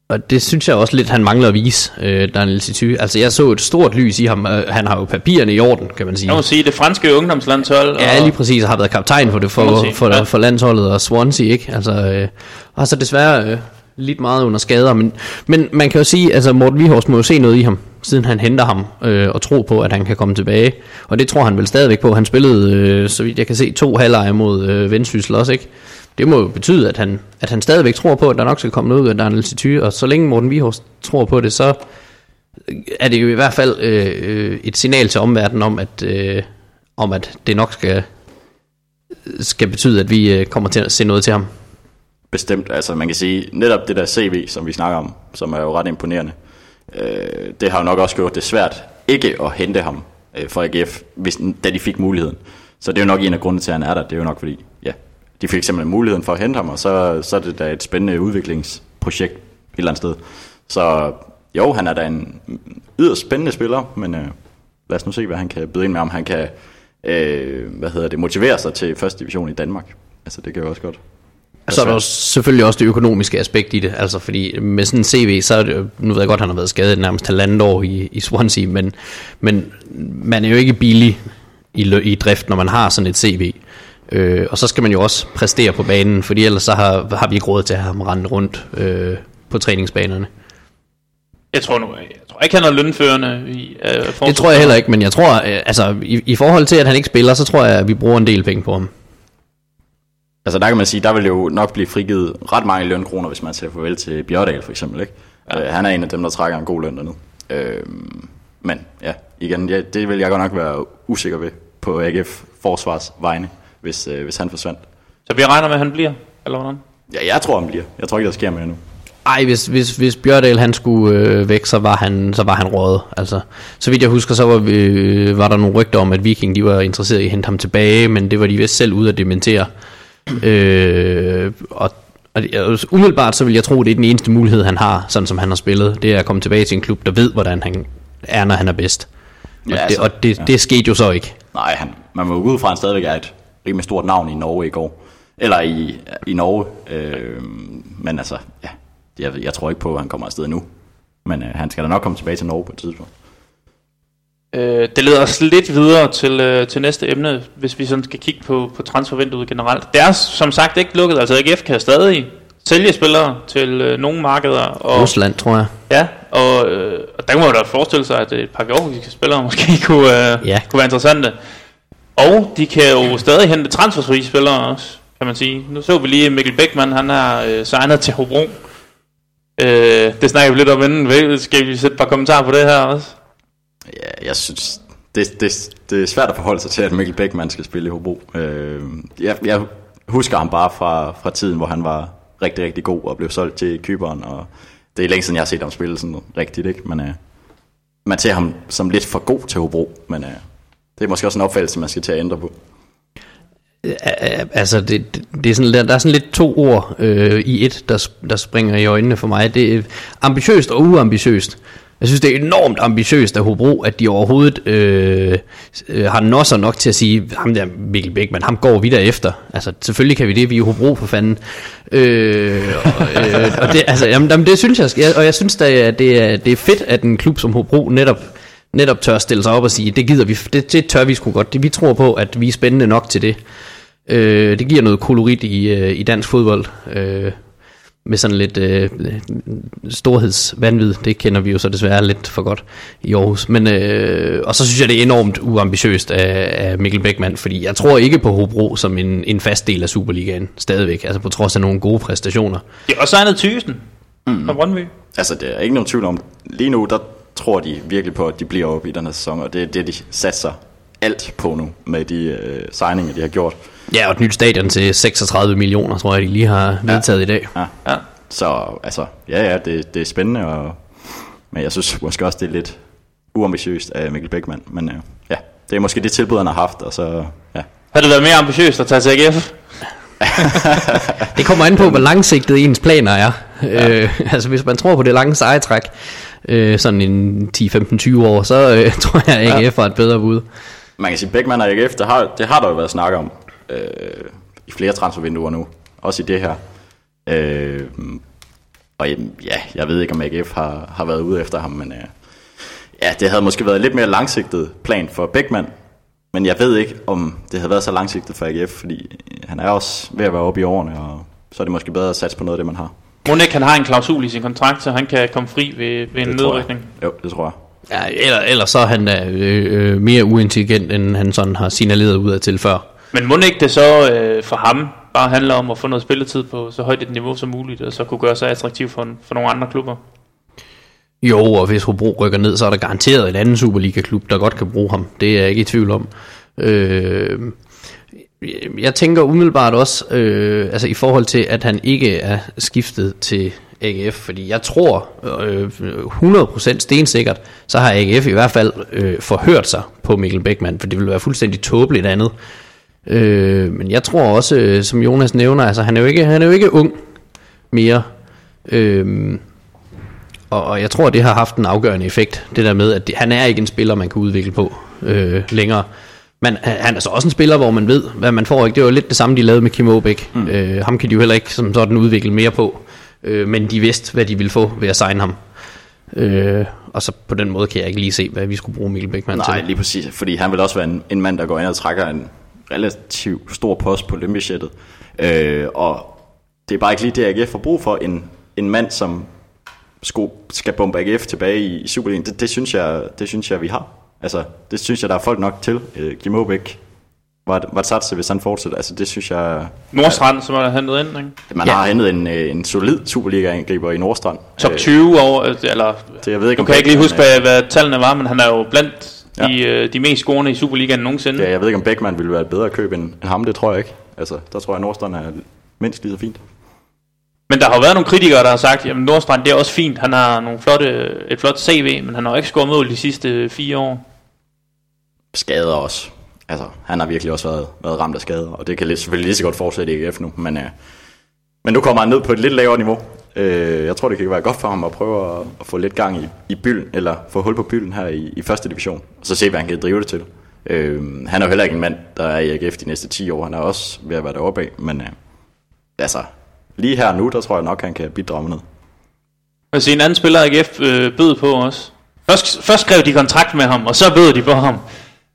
og det synes jeg også lidt han mangler at vise øh, Daniel Situ altså jeg så et stort lys i ham han har jo papirerne i orden kan man sige jeg må sige, det franske ungdomslandshold. Ja, lige præcis, og har været kaptajn for det for, sige, for, ja. for landsholdet og Swansea, ikke? Altså, øh, og så desværre øh, lidt meget under skader, men, men man kan jo sige, altså Morten Vihors må jo se noget i ham, siden han henter ham, øh, og tro på, at han kan komme tilbage. Og det tror han vel stadigvæk på. Han spillede, øh, så vidt jeg kan se, to halvleje mod øh, Vendsyssel også, ikke? Det må jo betyde, at han, at han stadigvæk tror på, at der nok skal komme noget ud af Daniel Cityre, og så længe Morten Vihors tror på det, så øh, er det jo i hvert fald øh, øh, et signal til omverdenen om, at, øh, om at det nok skal, skal betyde, at vi øh, kommer til at se noget til ham. Bestemt, altså man kan sige, netop det der CV, som vi snakker om, som er jo ret imponerende, øh, det har jo nok også gjort det svært ikke at hente ham øh, for AGF, hvis, da de fik muligheden. Så det er jo nok en af grundene til, at han er der. Det er jo nok fordi, ja, de fik simpelthen muligheden for at hente ham, og så, så er det da et spændende udviklingsprojekt et eller andet sted. Så jo, han er da en yderst spændende spiller, men øh, lad os nu se, hvad han kan byde ind med, om han kan øh, hvad hedder det, motivere sig til første division i Danmark. Altså det kan jo også godt. Så er der også, selvfølgelig også det økonomiske aspekt i det, altså fordi med sådan en CV, så er det, nu ved jeg godt, han har været skadet nærmest halvandet år i, i Swansea, men, men man er jo ikke billig i, i drift, når man har sådan et CV. Øh, og så skal man jo også præstere på banen, fordi ellers så har, har vi ikke råd til at have ham rende rundt øh, på træningsbanerne. Jeg tror nu, jeg tror ikke, han er lønførende i uh, Det tror jeg heller ikke, men jeg tror, uh, altså i, i forhold til, at han ikke spiller, så tror jeg, at vi bruger en del penge på ham. Altså der kan man sige, der vil jo nok blive frigivet ret mange lønkroner, hvis man ser farvel til Bjørdal for eksempel. Ikke? Ja. Uh, han er en af dem, der trækker en god løn dernede. Uh, men ja, igen, ja, det vil jeg godt nok være usikker ved på AGF forsvars vegne, hvis, uh, hvis han forsvandt. Så vi regner med, at han bliver, eller hvordan? Ja, jeg tror, han bliver. Jeg tror ikke, der sker mere nu. Ej, hvis, hvis, hvis Bjørdal han skulle øh, væk, så var han, så var han rådet. Altså, så vidt jeg husker, så var, vi, øh, var der nogle rygter om, at Viking de var interesseret i at hente ham tilbage, men det var de vist selv ude at dementere. Øh, og, og umiddelbart så vil jeg tro, at det er den eneste mulighed, han har, sådan som han har spillet. Det er at komme tilbage til en klub, der ved, hvordan han er, når han er bedst. Og, ja, det, altså, og det, ja. det skete jo så ikke. Nej, han, man må gå ud fra, at han stadigvæk er et rimelig stort navn i Norge i går. Eller i, i Norge. Øh, men altså, ja, jeg, jeg tror ikke på, at han kommer afsted nu. Men øh, han skal da nok komme tilbage til Norge på et tidspunkt. Øh, det leder os lidt videre til, øh, til næste emne, hvis vi sådan skal kigge på, på transfervinduet generelt. Det er som sagt ikke lukket, altså AGF kan stadig sælge spillere til øh, nogle markeder. Og, Rusland, tror jeg. Ja, og, øh, og der må man da forestille sig, at et par georgiske spillere måske kunne, øh, ja. kunne være interessante. Og de kan jo stadig hente transferfri spillere også, kan man sige. Nu så vi lige Mikkel Beckmann, han har øh, signet til Hobro. Øh, det snakker vi lidt om inden. Skal vi sætte et par kommentarer på det her også? Ja, jeg synes, det, det, det er svært at forholde sig til, at Mikkel Beckmann skal spille i Hobro. Øh, jeg, jeg husker ham bare fra, fra tiden, hvor han var rigtig, rigtig god og blev solgt til Kyberen, og det er længe siden, jeg har set ham spille sådan rigtigt, ikke? Men øh, man ser ham som lidt for god til Hobro, men øh, det er måske også en opfattelse, man skal til at ændre på. Altså, det, det er sådan, der, der er sådan lidt to ord øh, i et, der, der springer i øjnene for mig. Det er ambitiøst og uambitiøst. Jeg synes, det er enormt ambitiøst af Hobro, at de overhovedet øh, øh har nosser nok til at sige, ham der Mikkel Bækman, ham går vi der efter. Altså, selvfølgelig kan vi det, vi er Hobro for fanden. Øh, og, øh, og det, altså, jamen, jamen, det synes jeg, og jeg synes, at det er, det er fedt, at en klub som Hobro netop netop tør stille sig op og sige, det gider vi, det, det tør vi sgu godt. Det, vi tror på, at vi er spændende nok til det. Øh, det giver noget kolorit i, øh, i dansk fodbold. Øh, med sådan lidt øh, storhedsvandvid. Det kender vi jo så desværre lidt for godt i Aarhus. Men, øh, og så synes jeg, det er enormt uambitiøst af, af Mikkel Beckmann, fordi jeg tror ikke på Hobro som en, en fast del af Superligaen stadigvæk, altså på trods af nogle gode præstationer. Det er også egnet Thysen mm. fra Brøndby. Altså, det er ikke nogen tvivl om. Lige nu, der tror de virkelig på, at de bliver oppe i den her sæson, og det er det, de satser alt på nu med de øh, signinger, de har gjort. Ja, og et nyt stadion til 36 millioner, tror jeg, de lige har vedtaget ja. i dag. Ja. ja. Så altså, ja, ja, det, det er spændende, og, men jeg synes måske også, det er lidt uambitiøst af Mikkel Beckmann. Men øh, ja, det er måske det tilbud, han har haft, og så, ja. Har det været mere ambitiøst at tage til AGF? det kommer an på, hvor langsigtet ens planer er. Ja. Øh, altså hvis man tror på det lange sejtræk, øh, sådan en 10-15-20 år, så øh, tror jeg, at AGF ja. er et bedre bud. Man kan sige, Beckmann og AGF, det har, det har der jo været snak om øh, i flere transfervinduer nu. Også i det her. Øh, og ja, jeg ved ikke, om AGF har, har været ude efter ham, men øh, ja, det havde måske været lidt mere langsigtet plan for Beckmann. Men jeg ved ikke, om det havde været så langsigtet for AGF, fordi han er også ved at være oppe i årene, og så er det måske bedre at satse på noget af det, man har. Må ikke han har en klausul i sin kontrakt, så han kan komme fri ved, ved en Det nedrykning? Jo, det tror jeg. Ja, eller, eller så er han øh, øh, mere uintelligent, end han sådan har signaleret ud af til før. Men må ikke det så øh, for ham bare handler om at få noget spilletid på så højt et niveau som muligt, og så kunne gøre sig attraktiv for, for nogle andre klubber? Jo, og hvis Hobro rykker ned, så er der garanteret en anden Superliga-klub, der godt kan bruge ham. Det er jeg ikke i tvivl om. Øh, Øh, jeg tænker umiddelbart også, øh, altså i forhold til, at han ikke er skiftet til AGF, fordi jeg tror øh, 100% stensikkert, så har AGF i hvert fald øh, forhørt sig på Mikkel Beckmann, for det ville være fuldstændig tåbeligt andet. Øh, men jeg tror også, øh, som Jonas nævner, altså han er jo ikke, han er jo ikke ung mere. Øh, og, og jeg tror, det har haft en afgørende effekt, det der med, at det, han er ikke en spiller, man kan udvikle på øh, længere. Men han han er så også en spiller, hvor man ved, hvad man får. Ikke? Det var jo lidt det samme, de lavede med Kim Aabæk. Mm. Øh, ham kan de jo heller ikke som sådan udvikle mere på. Øh, men de vidste, hvad de ville få ved at signe ham. Øh, og så på den måde kan jeg ikke lige se, hvad vi skulle bruge Mikkel Nej, til. lige præcis. Fordi han vil også være en, en mand, der går ind og trækker en relativt stor post på lønbudgettet. Øh, og det er bare ikke lige det, AGF får brug for. En, en mand, som sko, skal bombe AGF tilbage i, i Superligaen. Det, det, synes jeg, det synes jeg, vi har. Altså, det synes jeg, der er folk nok til. Øh, Kim Aabæk var, var et satse, hvis han fortsætter. Altså, det synes jeg... Nordstrand, som er hentet ind, ikke? Man Ja. har hentet en, øh, en solid Superliga-angriber i Nordstrand. Top Øh, 20 over, øh, eller... det, jeg ved ikke, om kan jeg ikke lige huske, er- hvad, hvad tallene var, men han er jo blandt Ja. de, øh, de mest scorende i Superligaen nogensinde. Ja, jeg ved ikke, om Beckmann ville være et bedre køb end, end ham. Det tror jeg ikke. Altså, der tror jeg, at Nordstrand er mindst lige så fint. Men der har jo været nogle kritikere, der har sagt, at Nordstrand det er også fint. Han har nogle flotte, et flot CV, men han har ikke scoret mål de sidste fire år. Skader også. Altså, han har virkelig også været, været ramt af skader, og det kan selvfølgelig lige så godt fortsætte i EGF nu. Men, øh, men nu kommer han ned på et lidt lavere niveau. Øh, jeg tror, det kan være godt for ham at prøve at, at få lidt gang i, i bylden, eller få hul på bylden her i, i første division, og så se, hvad han kan drive det til. Øh, han er jo heller ikke en mand, der er i AGF de næste 10 år. Han er også ved at være deroppe af, men øh, altså, lige her nu, der tror jeg nok, han kan bidrage med noget. Jeg en anden spiller AGF øh, bød på også. Først, først skrev de kontrakt med ham, og så bød de på ham.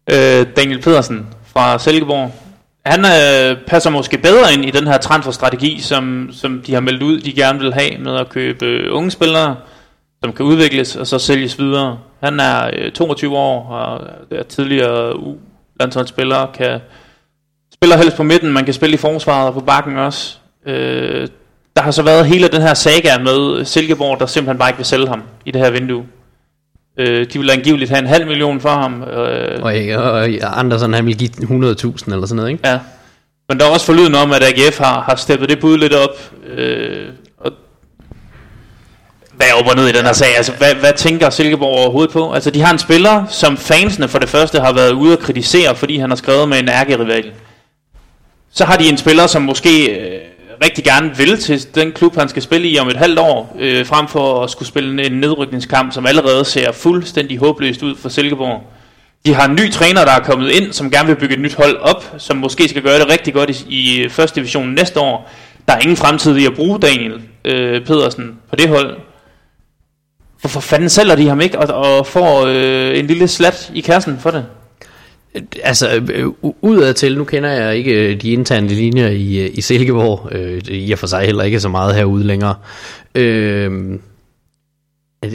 Øh, Daniel Pedersen fra Silkeborg. Han øh, passer måske bedre ind i den her transferstrategi, som, som de har meldt ud, de gerne vil have med at købe øh, unge spillere, som kan udvikles og så sælges videre. Han er øh, 22 år og er tidligere U-landsholdsspiller, kan spiller helst på midten, man kan spille i forsvaret og på bakken også. Øh, der har så været hele den her saga med Silkeborg, der simpelthen bare ikke vil sælge ham i det her vindue. Øh, de vil angiveligt have en halv million for ham. Øh, Og, og, og Andersen, han vil give 100.000 eller sådan noget, ikke? ja. Men der er også forlyden om, at AGF har, har steppet det bud lidt op. Øh, og hvad er op og ned i den her sag? Altså, hvad, hvad tænker Silkeborg overhovedet på? Altså, de har en spiller, som fansene for det første har været ude at kritisere, fordi han har skrevet med en ærkerival. Så har de en spiller, som måske øh, rigtig gerne vil til den klub, han skal spille i om et halvt år, øh, frem for at skulle spille en nedrykningskamp, som allerede ser fuldstændig håbløst ud for Silkeborg. De har en ny træner, der er kommet ind, som gerne vil bygge et nyt hold op, som måske skal gøre det rigtig godt i, i første division næste år. Der er ingen fremtid i at bruge Daniel øh, Pedersen på det hold. Hvorfor fanden sælger de ham ikke og, og får øh, en lille slat i kassen for det? Altså, øh, udadtil, nu kender jeg ikke øh, de interne linjer i, øh, i Silkeborg, øh, i og for sig heller ikke så meget herude længere. Øh,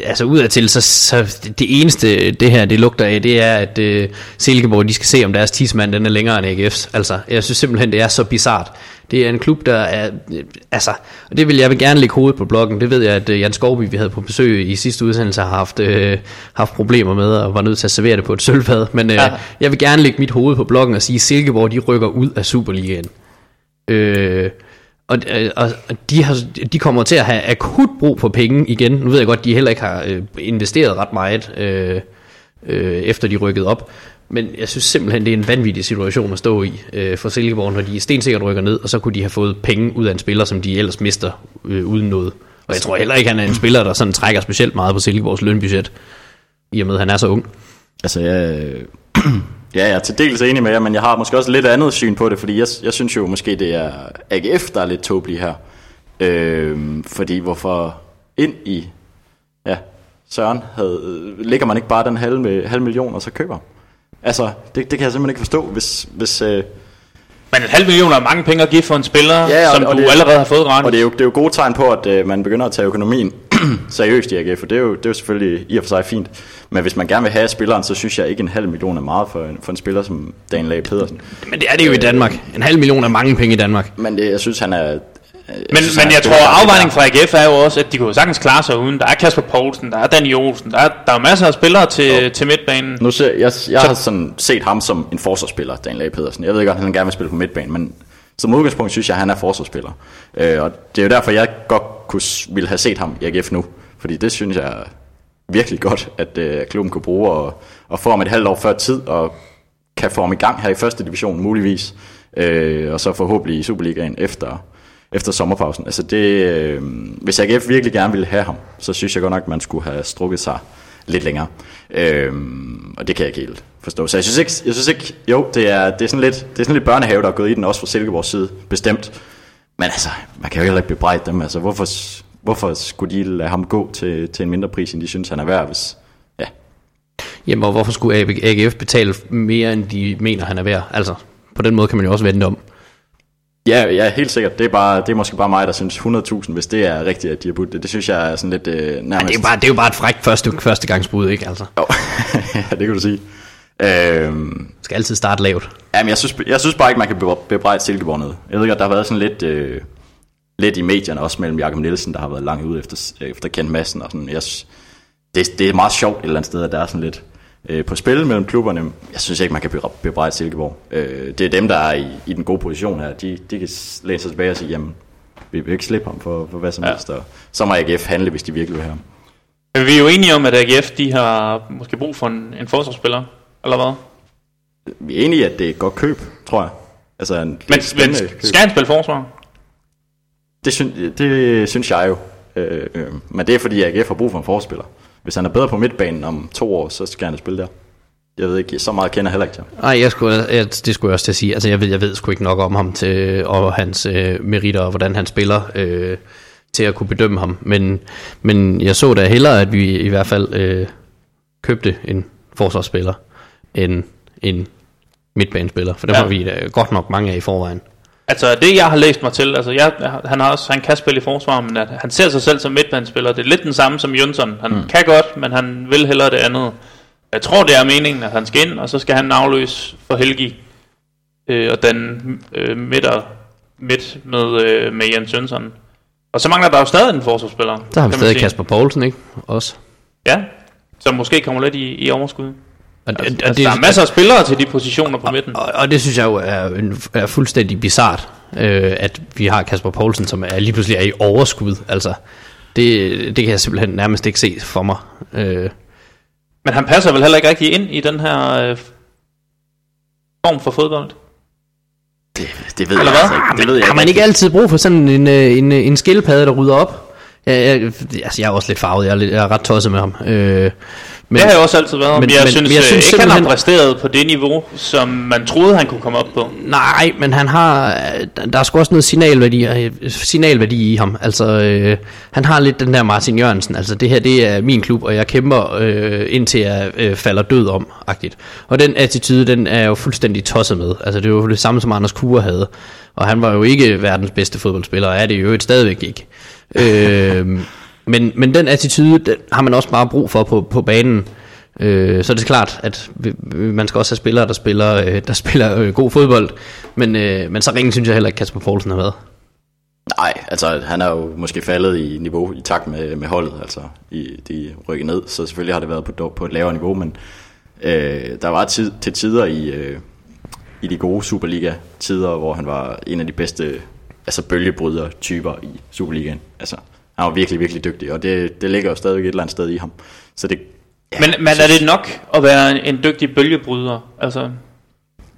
altså udadtil, så, så det eneste det her, det lugter af, det er, at øh, Silkeborg, de skal se, om deres tidsmand den er længere end AGF's. Altså, jeg synes simpelthen, det er så bizart. Det er en klub, der er, øh, altså, og det vil jeg vil gerne lægge hovedet på bloggen. Det ved jeg, at øh, Jan Skovby, vi havde på besøg i sidste udsendelse, har haft, øh, haft problemer med, og var nødt til at servere det på et sølvfad. Men øh, Ja. jeg vil gerne lægge mit hoved på bloggen og sige, at Silkeborg, de rykker ud af Superligaen. Øh, og, øh, og og de, har, de kommer til at have akut brug for penge igen. Nu ved jeg godt, at de heller ikke har øh, investeret ret meget, øh, øh, efter de rykkede op. Men jeg synes simpelthen, det er en vanvittig situation at stå i øh, for Silkeborg, når de stensikkert rykker ned, og så kunne de have fået penge ud af en spiller, som de ellers mister øh, uden noget. Og jeg tror heller ikke, han er en spiller, der sådan trækker specielt meget på Silkeborgs lønbudget, i og med, at han er så ung. Altså, jeg, ja, jeg er til dels enig med jer, men jeg har måske også lidt andet syn på det, fordi jeg, jeg synes jo måske, det er AGF, der er lidt tåbelig her. Øh, fordi hvorfor ind i ja, Søren havde, ligger man ikke bare den halve, halve halv million, og så køber? Altså, det, det kan jeg simpelthen ikke forstå, hvis... hvis øh, men en halv million er mange penge at give for en spiller, Ja, ja, og- som og du det- allerede har fået gratis. Og det er jo, det er jo gode tegn på, at øh, man begynder at tage økonomien seriøst i AGF, for det er, jo, det er jo selvfølgelig i og for sig fint. Men hvis man gerne vil have spilleren, så synes jeg ikke en halv million er meget for en, for en spiller som Daniel A. Pedersen. Men det er det jo i Danmark. En halv million er mange penge i Danmark. Men det, jeg synes, han er... Men, men han jeg spiller tror, afvejningen fra AGF er jo også, at de kunne jo sagtens klare sig uden. Der er Kasper Poulsen, der er Danny Olsen, der er, der er masser af spillere til, til midtbanen. Nu ser, jeg, jeg har sådan set ham som en forsvarsspiller, Daniel A. Pedersen. Jeg ved godt, at han gerne vil spille på midtbanen, men som udgangspunkt synes jeg, at han er forsvarsspiller. Øh, og det er jo derfor, jeg godt kunne, ville have set ham i AGF nu. Fordi det synes jeg virkelig godt, at øh, klubben kunne bruge og, og få ham et halvt år før tid, og kan få ham i gang her i første division muligvis. Øh, og så forhåbentlig i Superligaen efter, efter sommerpausen. Altså det, øh, hvis AGF virkelig gerne ville have ham, så synes jeg godt nok, at man skulle have strukket sig lidt længere. Øh, og det kan jeg ikke helt forstå. Så jeg synes ikke, jeg synes ikke jo, det er, det, er sådan lidt, det er sådan lidt børnehave, der er gået i den, også fra Silkeborgs side, bestemt. Men altså, man kan jo heller ikke bebrejde dem. Altså, hvorfor, hvorfor skulle de lade ham gå til, til en mindre pris, end de synes, han er værd, hvis... Ja, Jamen, og hvorfor skulle AGF betale mere, end de mener, han er værd? Altså, på den måde kan man jo også vende om. Ja, ja, helt sikkert. Det er, bare, det er måske bare mig, der synes 100.000, hvis det er rigtigt, at de har budt det. Det synes jeg er sådan lidt øh, nærmest... Men det er jo bare, det er jo bare et frækt første, første gangsbud, ikke? Altså, Jo, ja, det kan du sige. Øhm, skal altid starte lavt. Jamen, jeg synes, jeg synes bare ikke, man kan bebre- bebrejde Silkeborg noget. Jeg ved godt, der har været sådan lidt, øh, lidt i medierne, også mellem Jakob Nielsen, der har været langt ude efter, efter Kent Madsen. Og sådan. Jeg, synes- det, det er meget sjovt et eller andet sted, at der er sådan lidt øh, på spil mellem klubberne. Jeg synes ikke, man kan bebre- bebrejde Silkeborg. Øh, det er dem, der er i, i den gode position her. De, de kan læne sig tilbage og sige, jamen, vi vil ikke slippe ham for, for hvad som Ja. helst. Og så må AGF handle, hvis de virkelig vil have ham. Men vi er jo enige om, at AGF de har måske brug for en, en forsvarsspiller, eller hvad? Vi er enige at det er et godt køb, tror jeg. Altså, en, Men, men skal han spille forsvar? Det, synes, det synes jeg jo. Øh, øh, men det er fordi, AGF har brug for en forspiller. Hvis han er bedre på midtbanen om to år, så skal han spille der. Jeg ved ikke, så meget kender jeg heller ikke til ham. Nej, jeg skulle, jeg, det skulle jeg også til at sige. Altså, jeg ved, jeg ved sgu ikke nok om ham til, og hans øh, meritter, og hvordan han spiller, øh, til at kunne bedømme ham. Men, men jeg så da hellere, at vi i hvert fald øh, købte en forsvarsspiller, end en midtbanespiller. For dem Ja. ja. har vi da godt nok mange af i forvejen. Altså det jeg har læst mig til, altså jeg, han, har også, han kan spille i forsvar, men at han ser sig selv som midtbanespiller. Det er lidt den samme som Jønsson. Han mm. kan godt, men han vil hellere det andet. Jeg tror det er meningen, at han skal ind, og så skal han afløse for Helgi. Øh, og den øh, midter midt med, øh, med Jens Jønsson. Og så mangler der jo stadig en forsvarsspiller. Så har vi stadig sige. Kasper Poulsen, ikke? Også. Ja, som måske kommer lidt i, i overskud. Og, Altså, altså, der er masser af spillere til de positioner på midten. Og, og det synes jeg jo er, en, er fuldstændig bizart, øh, at vi har Kasper Poulsen, som er lige pludselig er i overskud. Altså, det, det kan jeg simpelthen nærmest ikke se for mig. Øh, Men han passer vel heller ikke rigtig ind i den her øh, form for fodbold. Det, det ved Eller jeg hvad? altså ikke. Det ved jeg har man ikke altid brug for sådan en, øh, en, en skildpadde, der rydder op? Jeg, jeg, altså, jeg er også lidt farvet, jeg er, lidt, jeg er ret tosset med ham. Øh, men, Det har jeg også altid været, men, men- jeg, men- synes, men jeg jeg synes ikke, han har simpelthen- præsteret på det niveau, som man troede, han kunne komme op på. Nej, men han har, øh, der er sgu også noget signalværdi, øh, signalværdi i ham. Altså, øh, han har lidt den der Martin Jørgensen. Altså, det her, det er min klub, og jeg kæmper øh, indtil jeg øh, falder død om, agtigt. Og den attitude, den er jeg jo fuldstændig tosset med. Altså, det er jo det samme, som Anders Kure havde. Og han var jo ikke verdens bedste fodboldspiller, og er det jo et stadigvæk ikke. øh, men, men den attitude, den har man også bare brug for på, på banen. Øh, så er det klart, at vi- man skal også have spillere, der spiller, øh, der spiller øh, god fodbold. Men, øh, men så ringen synes jeg heller ikke, Kasper Poulsen har været. Nej, altså han er jo måske faldet i niveau i takt med, med holdet, altså i, de rykket ned, så selvfølgelig har det været på, på et lavere niveau, men øh, der var tid, til tider i, øh, i de gode Superliga-tider, hvor han var en af de bedste altså bølgebryder-typer i Superligaen. Altså, han var virkelig, virkelig dygtig, og det, det ligger jo stadigvæk et eller andet sted i ham. Så det, ja, Men, men er det nok at være en, en dygtig bølgebryder? Altså,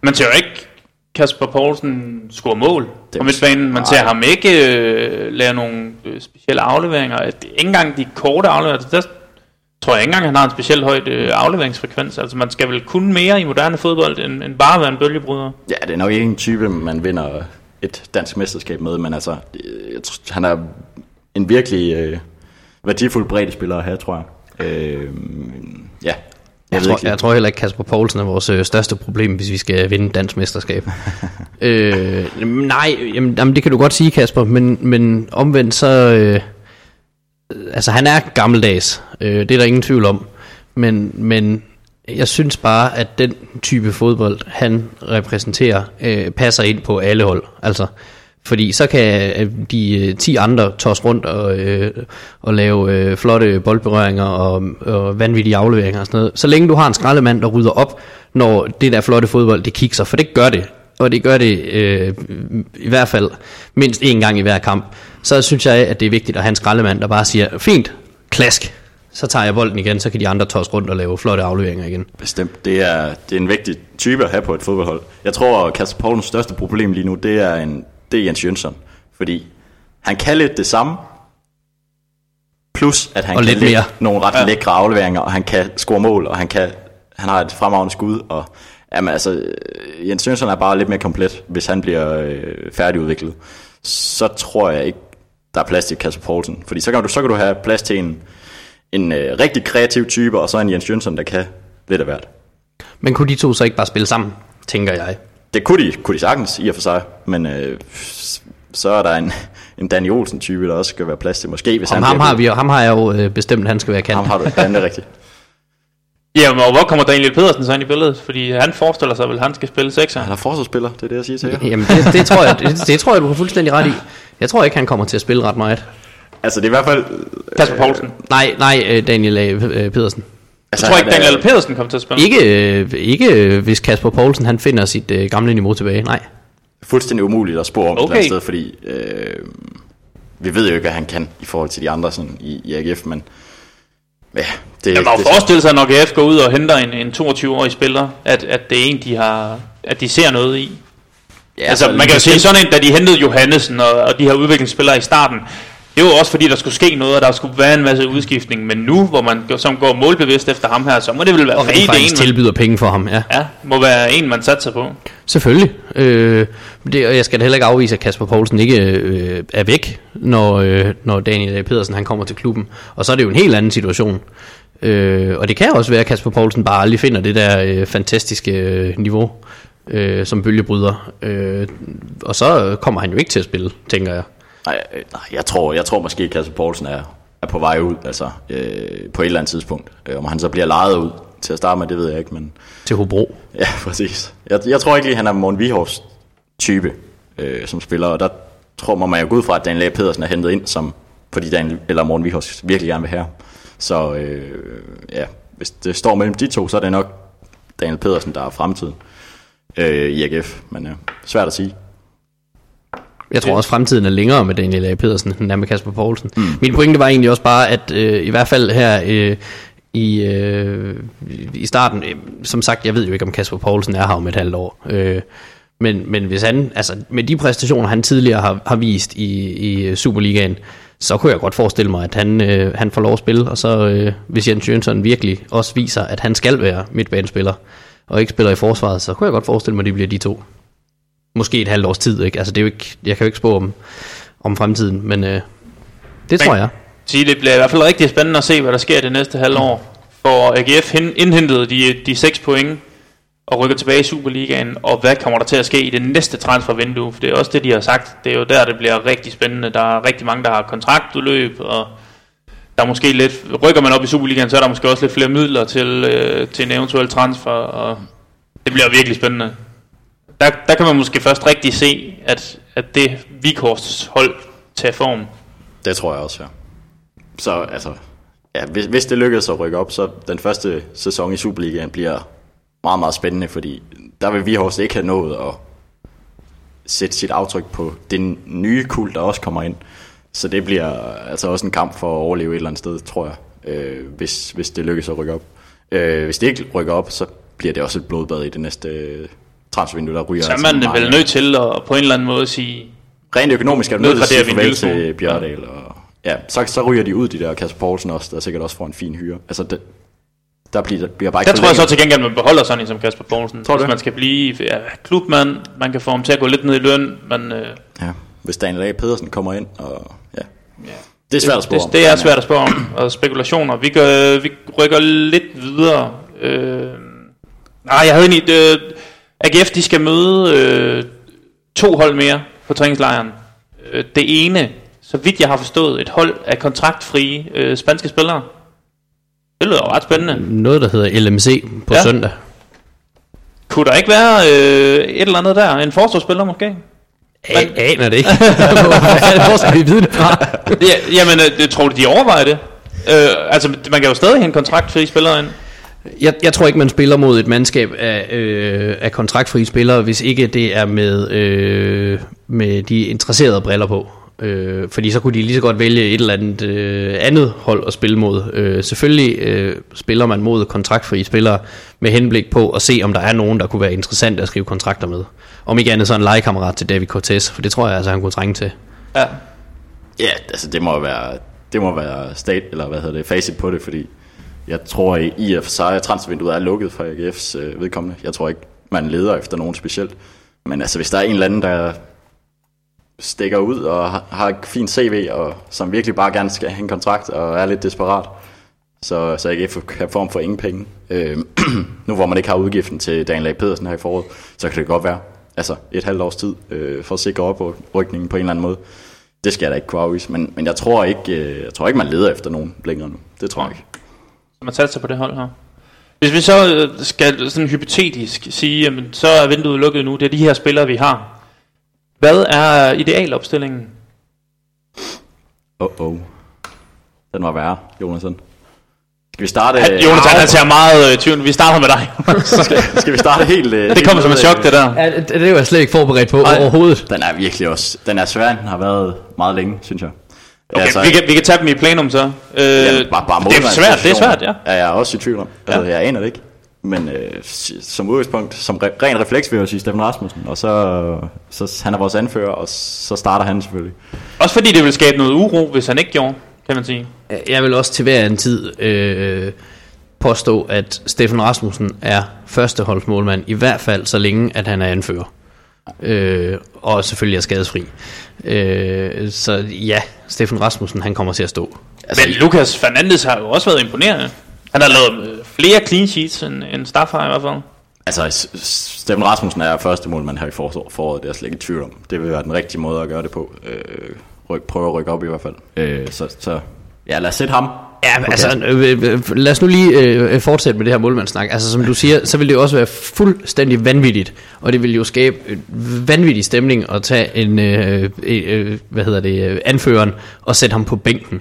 man ser jo ikke Kasper Poulsen score mål Det- på midtbanen. Man ser ham ikke øh, lave nogle øh, specielle afleveringer. At Ikke engang de korte afleveringer. Der tror jeg ikke engang, han har en specielt højt øh, afleveringsfrekvens. Altså, man skal vel kunne mere i moderne fodbold, end, end bare være en bølgebryder. Ja, det er nok ikke en type, man vinder et dansk mesterskab med, men altså, jeg tror, han er en virkelig øh, værdifuld bredde spiller her, tror jeg. Øh, ja, Jeg, tror, jeg tror heller ikke, Kasper Poulsen er vores øh, største problem, hvis vi skal vinde dansk mesterskab. øh, nej, jamen, jamen, det kan du godt sige, Kasper, men, men omvendt så... Øh, altså, han er gammeldags. Øh, det er der ingen tvivl om. Men, men jeg synes bare, at den type fodbold, han repræsenterer, øh, passer ind på alle hold. Altså, fordi så kan øh, de øh, 10 andre tosse rundt og, øh, og lave øh, flotte boldberøringer og, og vanvittige afleveringer og sådan noget. Så længe du har en skraldemand, der rydder op, når det der flotte fodbold, det kikser. For det gør det. Og det gør det øh, i hvert fald mindst en gang i hver kamp. Så synes jeg, at det er vigtigt at have en skraldemand, der bare siger, fint, klask, så tager jeg bolden igen, så kan de andre tosse rundt og lave flotte afleveringer igen. Bestemt. Det er, det er en vigtig type at have på et fodboldhold. Jeg tror, at Kasper Poulens største problem lige nu, det er, en, det er Jens Jønsson. Fordi han kan lidt det samme, plus at han og kan lidt mere. nogle ret ja. lækre afleveringer, og han kan score mål, og han, kan, han har et fremragende skud, og jamen, altså, Jens Jønsson er bare lidt mere komplet, hvis han bliver øh, færdigudviklet. Så tror jeg ikke, der er plads til Kasper Poulsen. Fordi så kan du, så kan du have plads til en, en øh, rigtig kreativ type, og så en Jens Jønsson, der kan lidt af hvert. Men kunne de to så ikke bare spille sammen, tænker jeg? Det kunne de, kunne de sagtens, i og for sig. Men øh, så er der en, en Danny Olsen-type, der også skal være plads til, måske. Hvis Om han ham har, vi, ham har jeg jo øh, bestemt, at han skal være kant. Ham har du, ja, det er rigtigt. Jamen, og hvor kommer Daniel Pedersen så ind i billedet? Fordi han forestiller sig vel, at han skal spille sekser. Han er forsvarsspiller, det er det, jeg siger til jer. Jamen, det, det, tror jeg, det, det tror jeg, du har fuldstændig ret i. Jeg tror ikke, han kommer til at spille ret meget. Altså, det er i hvert fald... Kasper Poulsen. Nej, nej, øh, Daniel A. øh, Pedersen. Altså, jeg tror ikke, Daniel Pedersen kommer til at spille. Ikke, øh, ikke øh, hvis Kasper Poulsen han finder sit øh, gamle niveau tilbage. Nej. fuldstændig umuligt at spore om okay. et Okay. eller andet sted, fordi øh, vi ved jo ikke, hvad han kan i forhold til de andre sådan, i, i AGF, men ja, det, Jeg må det, jo forestille sig, når GF går ud og henter en, en 22-årig spiller, at, at det er en, de har, at de ser noget i. ja, altså, man kan jo sige sådan en, da de hentede Johannesen og, og de her udviklingsspillere i starten, det var jo også fordi, der skulle ske noget, og der skulle være en masse udskiftning. Men nu, hvor man som går målbevidst efter ham her, så må det vel være, Og fordi det en, man, tilbyder penge for ham, ja. ja, må være en, man satser på. Selvfølgelig. Øh, det, og jeg skal da heller ikke afvise, at Kasper Poulsen ikke øh, er væk, når, øh, når Daniel. Pedersen han kommer til klubben. Og så er det jo en helt anden situation. Øh, og det kan også være, at Kasper Poulsen bare aldrig finder det der øh, fantastiske øh, niveau øh, som bølgebryder. Øh, og så kommer han jo ikke til at spille, tænker jeg. Nej, øh, nej, jeg tror, jeg tror måske, at Kasper Poulsen er, er på vej ud, altså øh, på et eller andet tidspunkt. Øh, om han så bliver lejet ud til at starte med, det ved jeg ikke, men Til Hobro. Ja, præcis. Jeg, jeg tror ikke lige, han er Morten Vihors type øh, som spiller, og der tror man, man jo ud fra, at Daniel A. Pedersen er hentet ind, som, fordi Daniel, eller Morten Vihors virkelig gerne vil have. Så øh, ja, hvis det står mellem de to, så er det nok Daniel Pedersen, der er fremtiden øh, i AGF, men øh, svært at sige. Jeg tror også, fremtiden er længere med Daniel A. Pedersen, end med Kasper Poulsen. Mm. Min pointe var egentlig også bare, at øh, i hvert fald her øh, i, øh, i starten, øh, som sagt, jeg ved jo ikke, om Kasper Poulsen er her om et halvt år. Øh, men, men hvis han, altså med de præstationer, han tidligere har, har vist i, i Superligaen, så kunne jeg godt forestille mig, at han, øh, han får lov at spille. Og så øh, hvis Jens Jønsson virkelig også viser, at han skal være midtbanespiller, og ikke spiller i forsvaret, så kunne jeg godt forestille mig, at det bliver de to måske et halvt års tid, ikke? Altså det er jo ikke, jeg kan jo ikke spå om, om fremtiden, men øh, det tror jeg. Sige, det bliver i hvert fald rigtig spændende at se, hvad der sker det næste halvår. For AGF hen- indhentede de, de 6 point og rykker tilbage i Superligaen, og hvad kommer der til at ske i det næste transfervindue? For det er også det, de har sagt. Det er jo der, det bliver rigtig spændende. Der er rigtig mange, der har kontraktudløb, og der er måske lidt, rykker man op i Superligaen, så er der måske også lidt flere midler til, øh, til en eventuel transfer, og det bliver virkelig spændende. Der, der kan man måske først rigtig se, at, at det Vikhorsts hold tager form. Det tror jeg også, ja. Så altså, ja, hvis, hvis det lykkes at rykke op, så den første sæson i Superligaen bliver meget, meget spændende, fordi der vil Vihors ikke have nået at sætte sit aftryk på den nye kul, der også kommer ind. Så det bliver altså også en kamp for at overleve et eller andet sted, tror jeg, øh, hvis, hvis det lykkes at rykke op. Øh, hvis det ikke rykker op, så bliver det også et blodbad i det næste øh, transfervindue, der ryger Så er altså man mange- vel nødt til at på en eller anden måde sige, Rent økonomisk er du nødt til at sige farvel til Bjørdal. Og, ja, så, så ryger de ud, de der Kasper Poulsen også, der sikkert også får en fin hyre. Altså, det, der bliver, der bliver bare ikke der tror jeg så til gengæld, man beholder sådan en som Kasper Poulsen. Tror du hvis det? man skal blive ja, klubmand, man kan få ham til at gå lidt ned i løn, men øh, Ja, hvis Daniel A. Pedersen kommer ind, og ja. ja. Det er svært at spore det, om. det er svært at spørge om, og spekulationer. Vi, gør, vi rykker lidt videre Øh, nej, jeg havde en idé. Øh, AGF, de skal møde øh, to hold mere på træningslejren. Øh, det ene, så vidt jeg har forstået, et hold af kontraktfrie øh, spanske spillere. Det lyder jo ret spændende. Noget, der hedder LMC på Ja. søndag. Kunne der ikke være øh, et eller andet der? En forsvarsspiller måske? A- aner det ikke. Hvor skal vi vide det fra? Ja, jamen, øh, det tror du, de overvejer det? Øh, altså, man kan jo stadig hente kontraktfrie spillere ind. Jeg, jeg tror ikke, man spiller mod et mandskab af, øh, af kontraktfrie spillere, hvis ikke det er med, øh, med de interesserede briller på. Øh, fordi så kunne de lige så godt vælge et eller andet øh, andet hold at spille mod. Øh, selvfølgelig øh, spiller man mod kontraktfrie spillere med henblik på at se, om der er nogen, der kunne være interessant at skrive kontrakter med. Om ikke andet så en legekammerat til David Cortez, for det tror jeg altså, han kunne trænge til. Ja. Ja, altså det må være, det må være stat, eller hvad hedder det, facit på det, fordi jeg tror i, og for sig, at transfervinduet er lukket for AGF's øh, vedkommende. Jeg tror ikke, man leder efter nogen specielt. Men altså, hvis der er en eller anden, der stikker ud og har, har et fint CV, og som virkelig bare gerne skal have en kontrakt og er lidt desperat, så, så AGF kan form for ingen penge. Øh, nu hvor man ikke har udgiften til Daniel A. Pedersen her i foråret, så kan det godt være. Altså et halvt års tid øh, for at sikre oprykningen på en eller anden måde. Det skal jeg da ikke kunne afvise, men, men jeg, tror ikke, øh, jeg tror ikke, man leder efter nogen længere nu. Det tror jeg ikke. Så man satser på det hold her. Hvis vi så øh, skal sådan hypotetisk sige, jamen, så er vinduet lukket nu, det er de her spillere, vi har. Hvad er idealopstillingen? Oh oh. Den var værre, Jonathan. Skal vi starte... Ja, Jonathan, han ser meget øh, tvivl. Vi starter med dig. skal, skal vi starte helt... Øh, det kommer som et chok, det der. Ja, det, det er jeg slet ikke forberedt på Ej. overhovedet. Den er virkelig også... Den er svær, den har været meget længe, synes jeg. Okay, altså, vi, kan, vi kan tage dem i plenum så. Øh, Jamen, bare, bare det er svært, det er svært, ja. Er jeg også i tvivl om. Altså, Ja. Jeg aner det ikke. Men øh, som udgangspunkt, som re- ren refleks vil jeg jo sige Steffen Rasmussen. Og så, så han er vores anfører, og så starter han selvfølgelig. Også fordi det vil skabe noget uro, hvis han ikke gjorde, kan man sige. Jeg vil også til hver en tid øh, påstå, at Steffen Rasmussen er førsteholdsmålmand, i hvert fald så længe, at han er anfører. Øh, og selvfølgelig er skadesfri. Øh, så ja, Steffen Rasmussen, han kommer til at stå. Altså, Men Lukas Fernandes har jo også været imponerende. Han har lavet øh, flere clean sheets end, end Staff har i hvert fald. Altså, Steffen Rasmussen er første målmand her i forår- foråret, det er jeg slet ikke i tvivl om. Det vil være den rigtige måde at gøre det på. Øh, ryk, prøve at rykke op i hvert fald. Øh, så, så ja, lad os sætte ham. Ja, altså, kassen. øh, øh, lad os nu lige øh, fortsætte med det her målmandssnak. Altså, som du siger, så vil det jo også være fuldstændig vanvittigt, og det vil jo skabe en vanvittig stemning at tage en, øh, øh, hvad hedder det, øh, anføreren og sætte ham på bænken.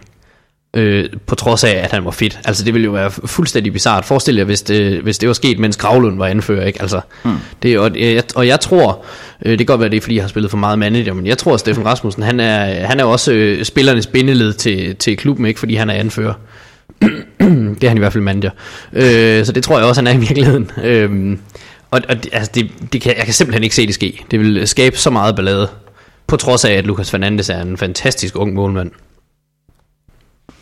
Øh, på trods af, at han var fit. Altså, det ville jo være fuldstændig bizart. Forestil jer, hvis det, hvis det var sket, mens Gravlund var anfører, ikke? Altså, hmm. det, og, jeg, og jeg tror, øh, det kan godt være, det er, fordi jeg har spillet for meget manager, men jeg tror, at Steffen Rasmussen, han er, han er også øh, spillernes bindeled til, til klubben, ikke? Fordi han er anfører. det er han i hvert fald manager. Øh, så det tror jeg også, han er i virkeligheden. Øh, og og altså det, det kan, jeg kan simpelthen ikke se det ske. Det vil skabe så meget ballade. På trods af, at Lucas Fernandes er en fantastisk ung målmand.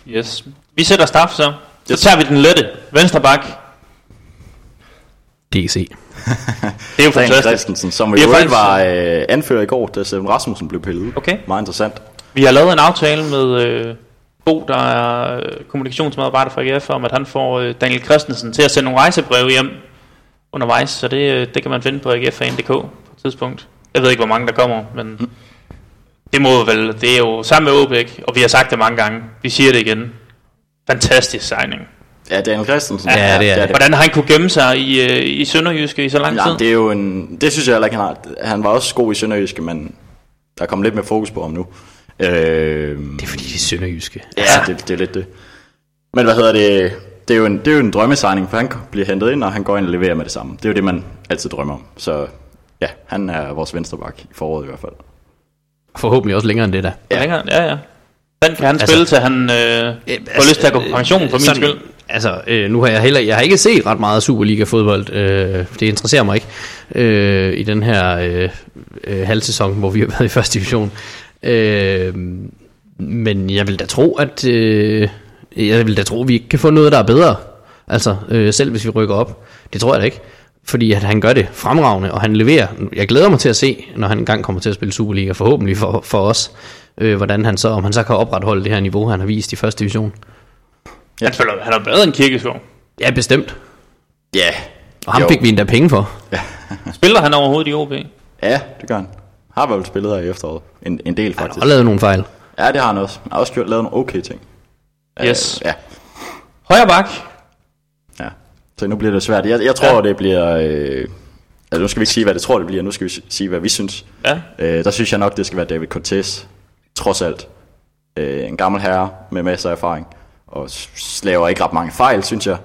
Yes. Vi sætter Staff så. Så tager vi den lette. Venstre bak. DC. Det er jo Dan fantastisk. Christensen, som Vi jo faktisk var øh, anfører i går, da Steffen Rasmussen blev pillet ud. Okay. Meget interessant. Vi har lavet en aftale med øh, Bo, der er øh, kommunikationsmedarbejder for AGF, om at han får øh, Daniel Christensen til at sende nogle rejsebreve hjem undervejs, så det, øh, det kan man finde på agfan.dk på et tidspunkt. Jeg ved ikke, hvor mange der kommer, men det må vel, det er jo sammen med Åbæk, og vi har sagt det mange gange. Vi siger det igen. Fantastisk signing. Ja, Daniel Christensen. Ja, det er det. Hvordan har han kunne gemme sig i, øh, i Sønderjyske i så lang tid? Ja, det er jo en, det synes jeg heller ikke, han har. Han var også god i Sønderjyske, men der kom lidt mere fokus på ham nu. Øh, Det er fordi, de er sønderjyske. ja, det, det, er lidt det. Men hvad hedder det? Det er jo en, det er jo en drømmesigning, for han bliver hentet ind, og han går ind og leverer med det samme. Det er jo det, man altid drømmer om. Så ja, han er vores venstreback i foråret i hvert fald. Forhåbentlig også længere end det der. Ja. Længere, ja, ja. Den kan han Altså- spille, til han øh, får lyst til at gå på pension for min skyld. Altså, øh, nu har jeg heller jeg har ikke set ret meget Superliga-fodbold. Øh, det interesserer mig ikke øh, i den her øh, øh, halvsæson, hvor vi har været i første division. Øh, men jeg vil da tro, at øh, jeg vil da tro, at vi ikke kan få noget, der er bedre. Altså, øh, selv hvis vi rykker op. Det tror jeg da ikke. Fordi at han gør det fremragende, og han leverer. Jeg glæder mig til at se, når han engang kommer til at spille Superliga, forhåbentlig for, for os, øh, hvordan han så, om han så kan opretholde det her niveau, han har vist i første division. Han, spiller, han er bedre end Kirkeskov. Ja, bestemt. Ja. Og ham Jo. fik vi endda penge for. Spiller han overhovedet i OB? Ja, det gør han. Har vel spillet her i efteråret. En, en del faktisk. Og lavet nogle fejl. Ja, det har han også. Han har også lavet nogle okay ting. Yes. Øh, ja, Højre bak. Så nu bliver det svært. Jeg, jeg tror, Ja. det bliver... Øh, altså, nu skal vi ikke sige, hvad det tror, det bliver. Nu skal vi sige, hvad vi synes. Ja. Øh, der synes jeg nok, det skal være David Cortez. Trods alt. Øh, en gammel herre med masser af erfaring. Og s- laver ikke ret mange fejl, synes jeg.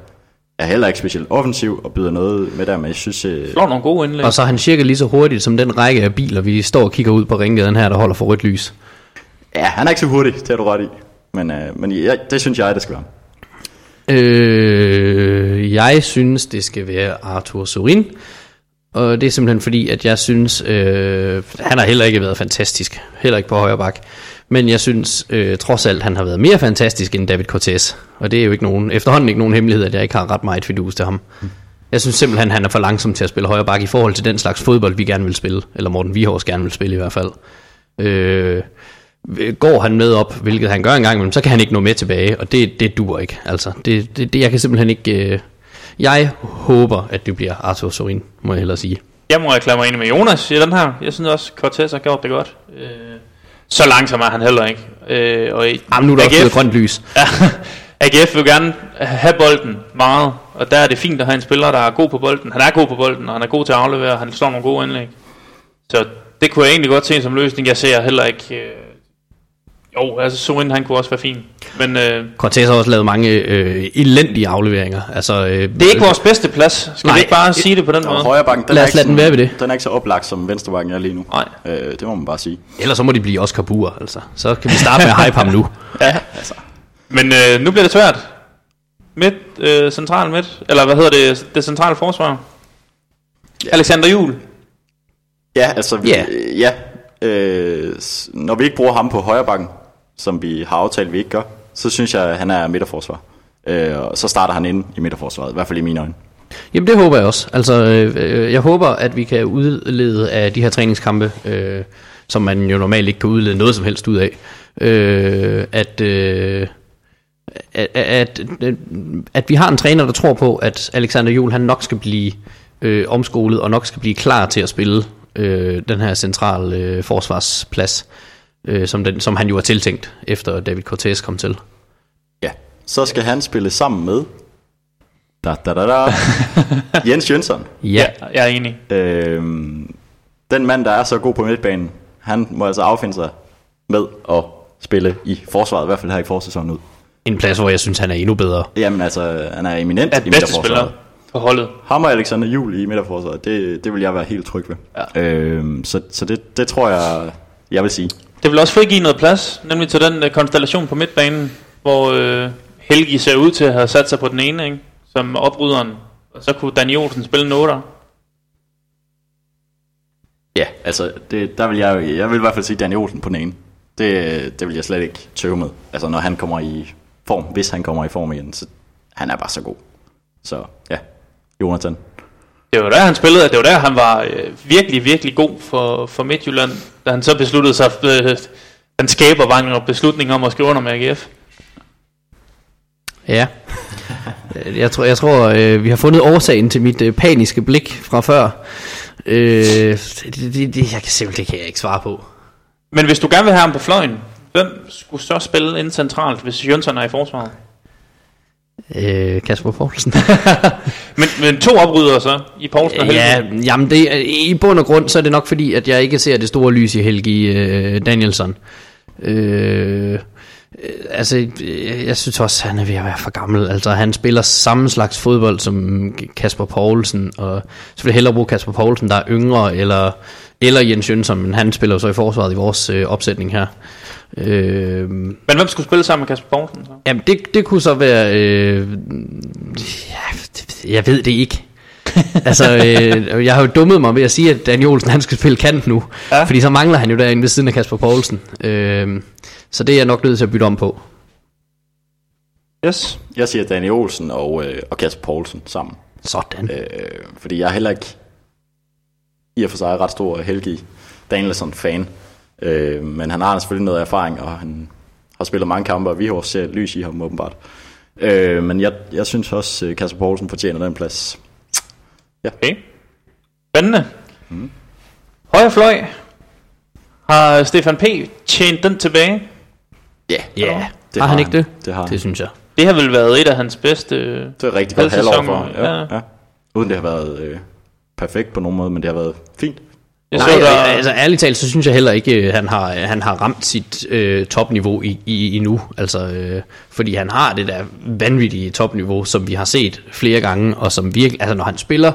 Er heller ikke specielt offensiv og byder noget med der, men jeg synes... Øh, Slår nogle gode indlæg. Og så er han cirka lige så hurtigt som den række af biler, vi står og kigger ud på ringgaden her, der holder for rødt lys. ja, han er ikke så hurtig, det har du ret i. Men, øh, men ja, det synes jeg, det skal være. Øh, jeg synes, det skal være Arthur Sorin. Og det er simpelthen fordi, at jeg synes, øh, han har heller ikke været fantastisk. Heller ikke på højre bak. Men jeg synes øh, trods alt, han har været mere fantastisk end David Cortez. Og det er jo ikke nogen, efterhånden ikke nogen hemmelighed, at jeg ikke har ret meget fidus til ham. Jeg synes simpelthen, han er for langsom til at spille højre bak i forhold til den slags fodbold, vi gerne vil spille. Eller Morten Vihors gerne vil spille i hvert fald. Øh, går han med op, hvilket han gør en gang, men så kan han ikke nå med tilbage, og det, det dur ikke. Altså, det, det, det, jeg kan simpelthen ikke... Øh, jeg håber, at det bliver Arthur Sorin, må jeg hellere sige. Jeg må erklære mig enig med Jonas i den her. Jeg synes også, Cortez har gjort det godt. Øh, så langsom er han heller ikke. Øh, og i- Jamen, nu er der også AGF blevet grønt lys. AGF vil gerne have bolden meget, og der er det fint at have en spiller, der er god på bolden. Han er god på bolden, og han er god til at aflevere, og han slår nogle gode indlæg. Så det kunne jeg egentlig godt se som løsning. Jeg ser heller ikke... Øh, jo, altså Sorin, han kunne også være fin. Men øh, Cortez har også lavet mange øh, elendige afleveringer. Altså, øh, det er ikke vores bedste plads. Skal Nej, vi ikke bare sige det på den måde? højre bakken, den, Lad er os ikke lade den være ved det. den er ikke så oplagt, som venstre bakken er lige nu. Nej. Øh, det må man bare sige. Ellers så må de blive Oscar Bur, altså. Så kan vi starte med at hype ham nu. Ja. Altså, Men øh, nu bliver det svært. Midt, øh, central midt, eller hvad hedder det, det centrale forsvar. Alexander Juhl. ja, altså, vi, Ja. ja. Øh, når vi ikke bruger ham på højre bakken, som vi har aftalt, vi ikke gør, så synes jeg, at han er midterforsvar. Øh, og så starter han inde i midterforsvaret, i hvert fald i mine øjne. Jamen det håber jeg også. Altså, øh, jeg håber, at vi kan udlede af de her træningskampe, øh, som man jo normalt ikke kan udlede noget som helst ud af, øh, at, øh, at, at, at, at vi har en træner, der tror på, at Alexander Juhl han nok skal blive øh, omskolet og nok skal blive klar til at spille øh, den her centrale øh, forsvarsplads, øh, som, den, som han jo var tiltænkt, efter David Cortez kom til. Ja. Så skal han spille sammen med... Da, da, da, da. Jens Jønsson. Ja, jeg er enig. Øh, den mand, der er så god på midtbanen, han må altså affinde sig med at spille i forsvaret, i hvert fald her i forsæsonen ud. en plads, hvor jeg synes, han er endnu bedre. Jamen altså, han er eminent Er i bedste spiller midterforsvaret. på holdet. Ham og Alexander Jul i midterforsvaret, det, det vil jeg være helt tryg ved. Ja. Øhm, så så det, det tror jeg, jeg vil sige. Det vil også frigive noget plads, nemlig til den øh, konstellation på midtbanen, hvor øh, Helgi ser ud til at have sat sig på den ene, ikke? som opryderen. Og så kunne Daniel Olsen spille en. Ja, altså, det, der vil jeg, jo- jeg vil i hvert fald sige Daniel Olsen på den ene. Det, det vil jeg slet ikke tøve med. Altså, når han kommer i form, hvis han kommer i form igen, så han er bare så god. Så ja, Jonathan. Det var der, han spillede, det var der, han var øh, virkelig, virkelig god for, for Midtjylland, da han så besluttede sig, øh, den skabervang beslutning om at skrive under med AGF. Ja. Jeg tror, jeg tror øh, vi har fundet årsagen til mit øh, paniske blik fra før. Øh, det, det, det, jeg kan simpelthen det kan jeg ikke svare på. Men hvis du gerne vil have ham på fløjen, hvem skulle så spille ind centralt, hvis Jønsson er i forsvaret? Øh, Kasper Poulsen. Men, men to oprydere så, i Poulsen og Helge. ja, jamen det, i bund og grund, så er det nok fordi, at jeg ikke ser det store lys i Helgi øh, Danielsson. Øh, øh, altså, øh, jeg synes også, han er ved at være for gammel. Altså, han spiller samme slags fodbold som Kasper Poulsen, og så vil jeg hellere bruge Kasper Poulsen, der er yngre, eller, eller Jens Jønsson, men han spiller jo så i forsvaret i vores øh, opsætning her. Øh, Men hvem skulle spille sammen med Kasper Poulsen så? Jamen, det, det kunne så være... Øh, ja, jeg ved det ikke. altså, øh, jeg har jo dummet mig ved at sige, at Daniel Olsen, han skal spille kant nu. Ja. Fordi så mangler han jo derinde ved siden af Kasper Poulsen. Øh, så det er jeg nok nødt til at bytte om på. Yes. Jeg siger Danny Olsen og, øh, og Kasper Poulsen sammen. Sådan. Øh, fordi jeg er heller ikke i og for sig ret stor Helgi Danielsson-fan. Øh, men han har selvfølgelig noget erfaring, og han har spillet mange kampe, og vi har også set lys i ham åbenbart. Øh, men jeg, jeg synes også, at Kasper Poulsen fortjener den plads. Ja. Okay. Spændende. Mm. Højre fløj. Har Stefan P. tjent den tilbage? Ja, Ja, det har han ikke det? Det har han. Det synes jeg. Det har vel været et af hans bedste... Det er rigtig godt Halv halvår for ham. Ja, ja. ja. Uden det har været øh, perfekt på nogen måde, men det har været fint. Jeg Nej, så der, altså ærligt talt, så synes jeg heller ikke, øh, han har, han har ramt sit øh, topniveau i, i, endnu. Altså, øh, fordi han har det der vanvittige topniveau, som vi har set flere gange, og som virkelig, altså når han spiller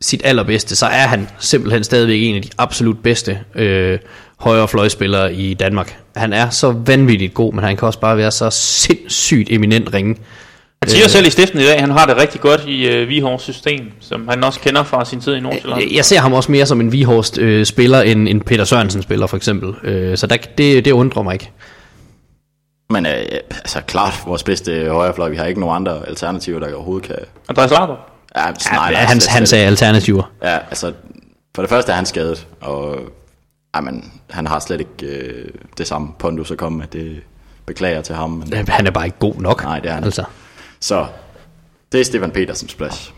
sit allerbedste, så er han simpelthen stadigvæk en af de absolut bedste øh, højre fløjspillere i Danmark. Han er så vanvittigt god, men han kan også bare være så sindssygt eminent ringe. Han siger selv i stiften i dag, at han har det rigtig godt i øh, Vihors system, som han også kender fra sin tid i Nordsjælland. Jeg ser ham også mere som en Vihorst øh, spiller, end en Peter Sørensen spiller for eksempel. Øh, så der, det, det undrer mig ikke. Men øh, altså klart vores bedste højrefløj. Vi har ikke nogen andre alternativer, der overhovedet kan... Andreas Laudrup. Ja, Ja, Sneijder er han, han sagde alternativer. Ja, altså, for det første er han skadet, og jamen, han har slet ikke øh, det samme pondus at komme med. Det beklager til ham. Men, Øh, Han er bare ikke god nok. Nej, det er han altså. Så det er Stefan Petersens plads,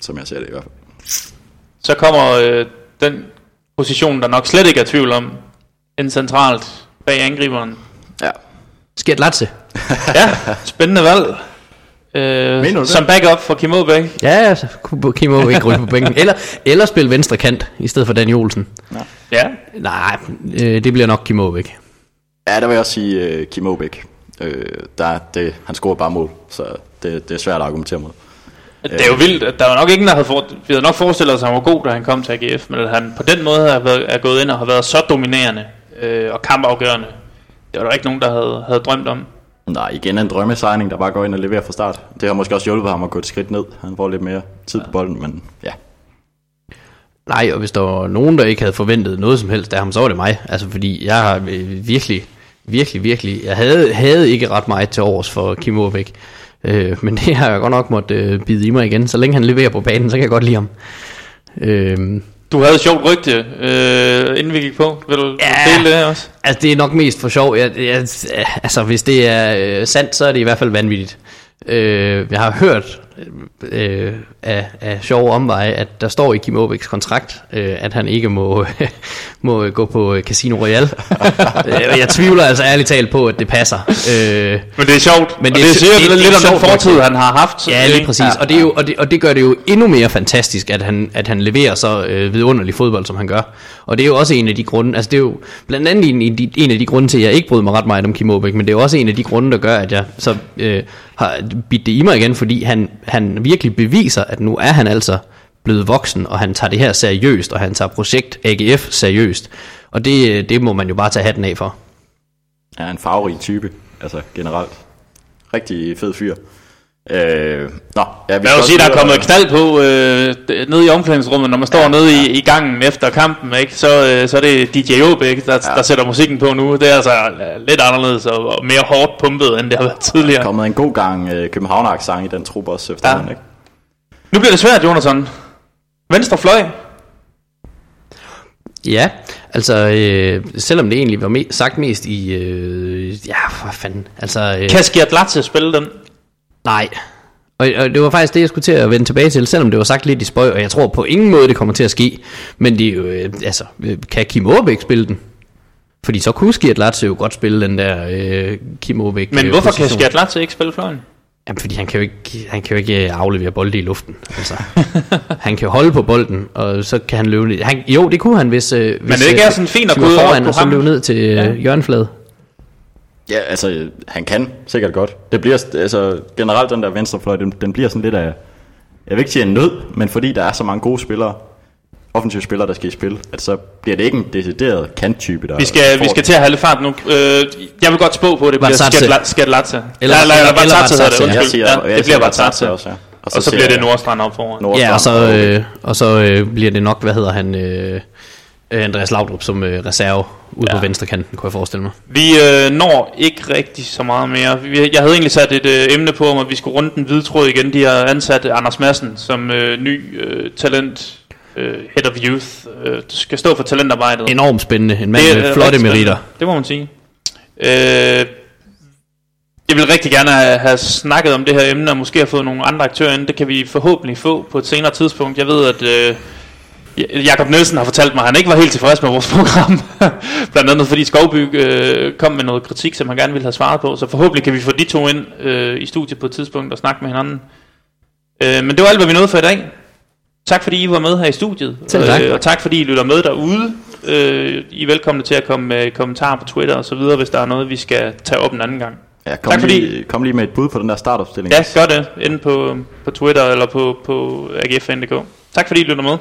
som jeg ser det i hvert fald. Så kommer øh, den position, der nok slet ikke er tvivl om, en centralt bag angriberen. Ja, Skært Latse. Ja, spændende valg. Øh, Mener du det? som backup for Kim Aabæk. Ja, altså, kunne Kim ikke ryge på bænken. Eller, eller spille venstre kant, i stedet for Daniel Olsen. Ja, Nej, øh, det bliver nok Kim Aage. ja der vil jeg også sige uh, Kim Aabæk. Øh, der, det, han scorer bare mål, så det, det er svært at argumentere mod. det er jo vildt. at Der var nok ingen, der havde, for, vi havde nok forestillet os, at han var god, da han kom til AGF, men at han på den måde er, været, er gået ind og har været så dominerende øh, og kampafgørende. Det var der ikke nogen, der havde, havde drømt om. Nej, igen en drømmesejning, der bare går ind og leverer fra start. Det har måske også hjulpet ham at gå et skridt ned. Han får lidt mere tid på bolden, men ja. Nej, og hvis der var nogen, der ikke havde forventet noget som helst af ham, så var det mig. Altså, fordi jeg har øh, virkelig, virkelig, virkelig... Jeg havde, havde ikke ret meget til års for Kim Aabæk. Øh, men det har jeg godt nok måtte øh, bide i mig igen. Så længe han leverer på banen, så kan jeg godt lide ham. Øh, Du havde et sjovt rygte, øh, inden vi gik på. Vil du Ja. dele det også? Altså, det er nok mest for sjov. Jeg, jeg, altså, hvis det er øh, sandt, så er det i hvert fald vanvittigt. Øh, jeg har hørt øh, af, af sjove omveje, at der står i Kim Aabæks kontrakt, øh, at han ikke må, må gå på Casino Royale. Øh, jeg tvivler altså ærligt talt på, at det passer. Øh, Men det er sjovt. Men og det er- det siger det- det, det lidt om den fortid, han har haft. Ja, lige præcis. Og det, er jo, og, det, og det gør det jo endnu mere fantastisk, at han, at han leverer så øh, vidunderlig fodbold, som han gør. Og det er jo også en af de grunde, altså det er jo blandt andet en, en, en af de grunde til, at jeg ikke bryder mig ret meget om Kim Aabæk, men det er jo også en af de grunde, der gør, at jeg så øh, har bidt det i mig igen, fordi han, han virkelig beviser, at nu er han altså blevet voksen, og han tager det her seriøst, og han tager projekt AGF seriøst. Og det, det må man jo bare tage hatten af for. er en farverig type, altså generelt. Rigtig fed fyr. Øh, nå, ja, vi Jeg vil sige, der er kommet knald på øh, nede i omklædningsrummet, når man står ja, nede i, i gangen efter kampen, ikke? Så, øh, så er det DJ Aabæk, der, ja. der sætter musikken på nu. Det er altså øh, lidt anderledes og, og mere hårdt pumpet, end det har været Der er tidligere. kommet en god gang øh, københavner sang i den trup også efterhånden, Ja. ikke? Nu bliver det svært, Jonathan. Venstre fløj. Ja, altså øh, selvom det egentlig var me- sagt mest i, øh, ja, hvad fanden, altså, øh, Kan Skjert Latze spille den? Nej. Og, og det var faktisk det, jeg skulle til at vende tilbage til, selvom det var sagt lidt i spøj, og jeg tror på ingen måde, det kommer til at ske. Men det er jo, øh, altså, øh, kan Kim Aabæk spille den? Fordi så kunne Skjert Latze jo godt spille den der øh, Kim Aabæk Men øh, hvorfor kan position. Skjert Latze ikke spille fløjen? Jamen, fordi han kan jo ikke, han kan jo ikke øh, aflevere bolde i luften. Altså. han kan jo holde på bolden, og så kan han løbe ned. Han, jo, det kunne han, hvis, øh, hvis det ikke er sådan fint at gå ud og foran, og så løbe ned til ja. hjørneflade. Ja, altså, han kan sikkert godt. Det bliver, altså, generelt den der venstrefløj, den, den bliver sådan lidt af, jeg vil ikke sige en nød, men fordi der er så mange gode spillere, offensive spillere, der skal i spil, at så bliver det ikke en decideret kanttype, der Vi skal, vi skal til at have lidt fart nu. Øh, jeg vil godt spå på, at det bliver Latze. Eller- eller, eller, eller- eller eller Vatsatse hedder det, Vatsatse. Jeg undskyld. siger, Ja, jeg det bliver Vatsatse. også, ja. Og så, ser bliver det Nordstrand op foran. Nordstrand Ja, og så, og- øh, og så øh, bliver det nok, hvad hedder han, øh, Andreas Laudrup som øh, reserve ude Ja. på venstre kanten, kunne jeg forestille mig. Vi øh, når ikke rigtig så meget mere. Vi, jeg havde egentlig sat et øh, emne på, om at vi skulle runde den hvide tråd igen. De har ansat Anders Madsen som øh, ny øh, talent, øh, head of youth. Øh, skal stå for talentarbejdet. Enormt spændende, en mand Det med øh, flotte meritter. Det må man sige. Øh, Jeg vil rigtig gerne have snakket om det her emne, og måske have fået nogle andre aktører ind. Det kan vi forhåbentlig få på et senere tidspunkt. Jeg ved, at øh, Jakob Nielsen har fortalt mig, at han ikke var helt tilfreds med vores program. Blandt andet fordi Skovbyg øh, kom med noget kritik, som han gerne ville have svaret på. Så forhåbentlig kan vi få de to ind øh, i studiet på et tidspunkt og snakke med hinanden. Øh, men det var alt, hvad vi nåede for i dag. Tak fordi I var med her i studiet. Selv tak. Øh, og tak fordi I lytter med derude. Øh, I er velkomne til at komme med kommentarer på Twitter og så videre, hvis der er noget, vi skal tage op en anden gang. Ja, kom, Tak tak fordi- lige, kom lige med et bud på den der startopstilling. Ja, gør det. Inde på, på Twitter eller på, på agf.dk. Tak fordi I lytter med.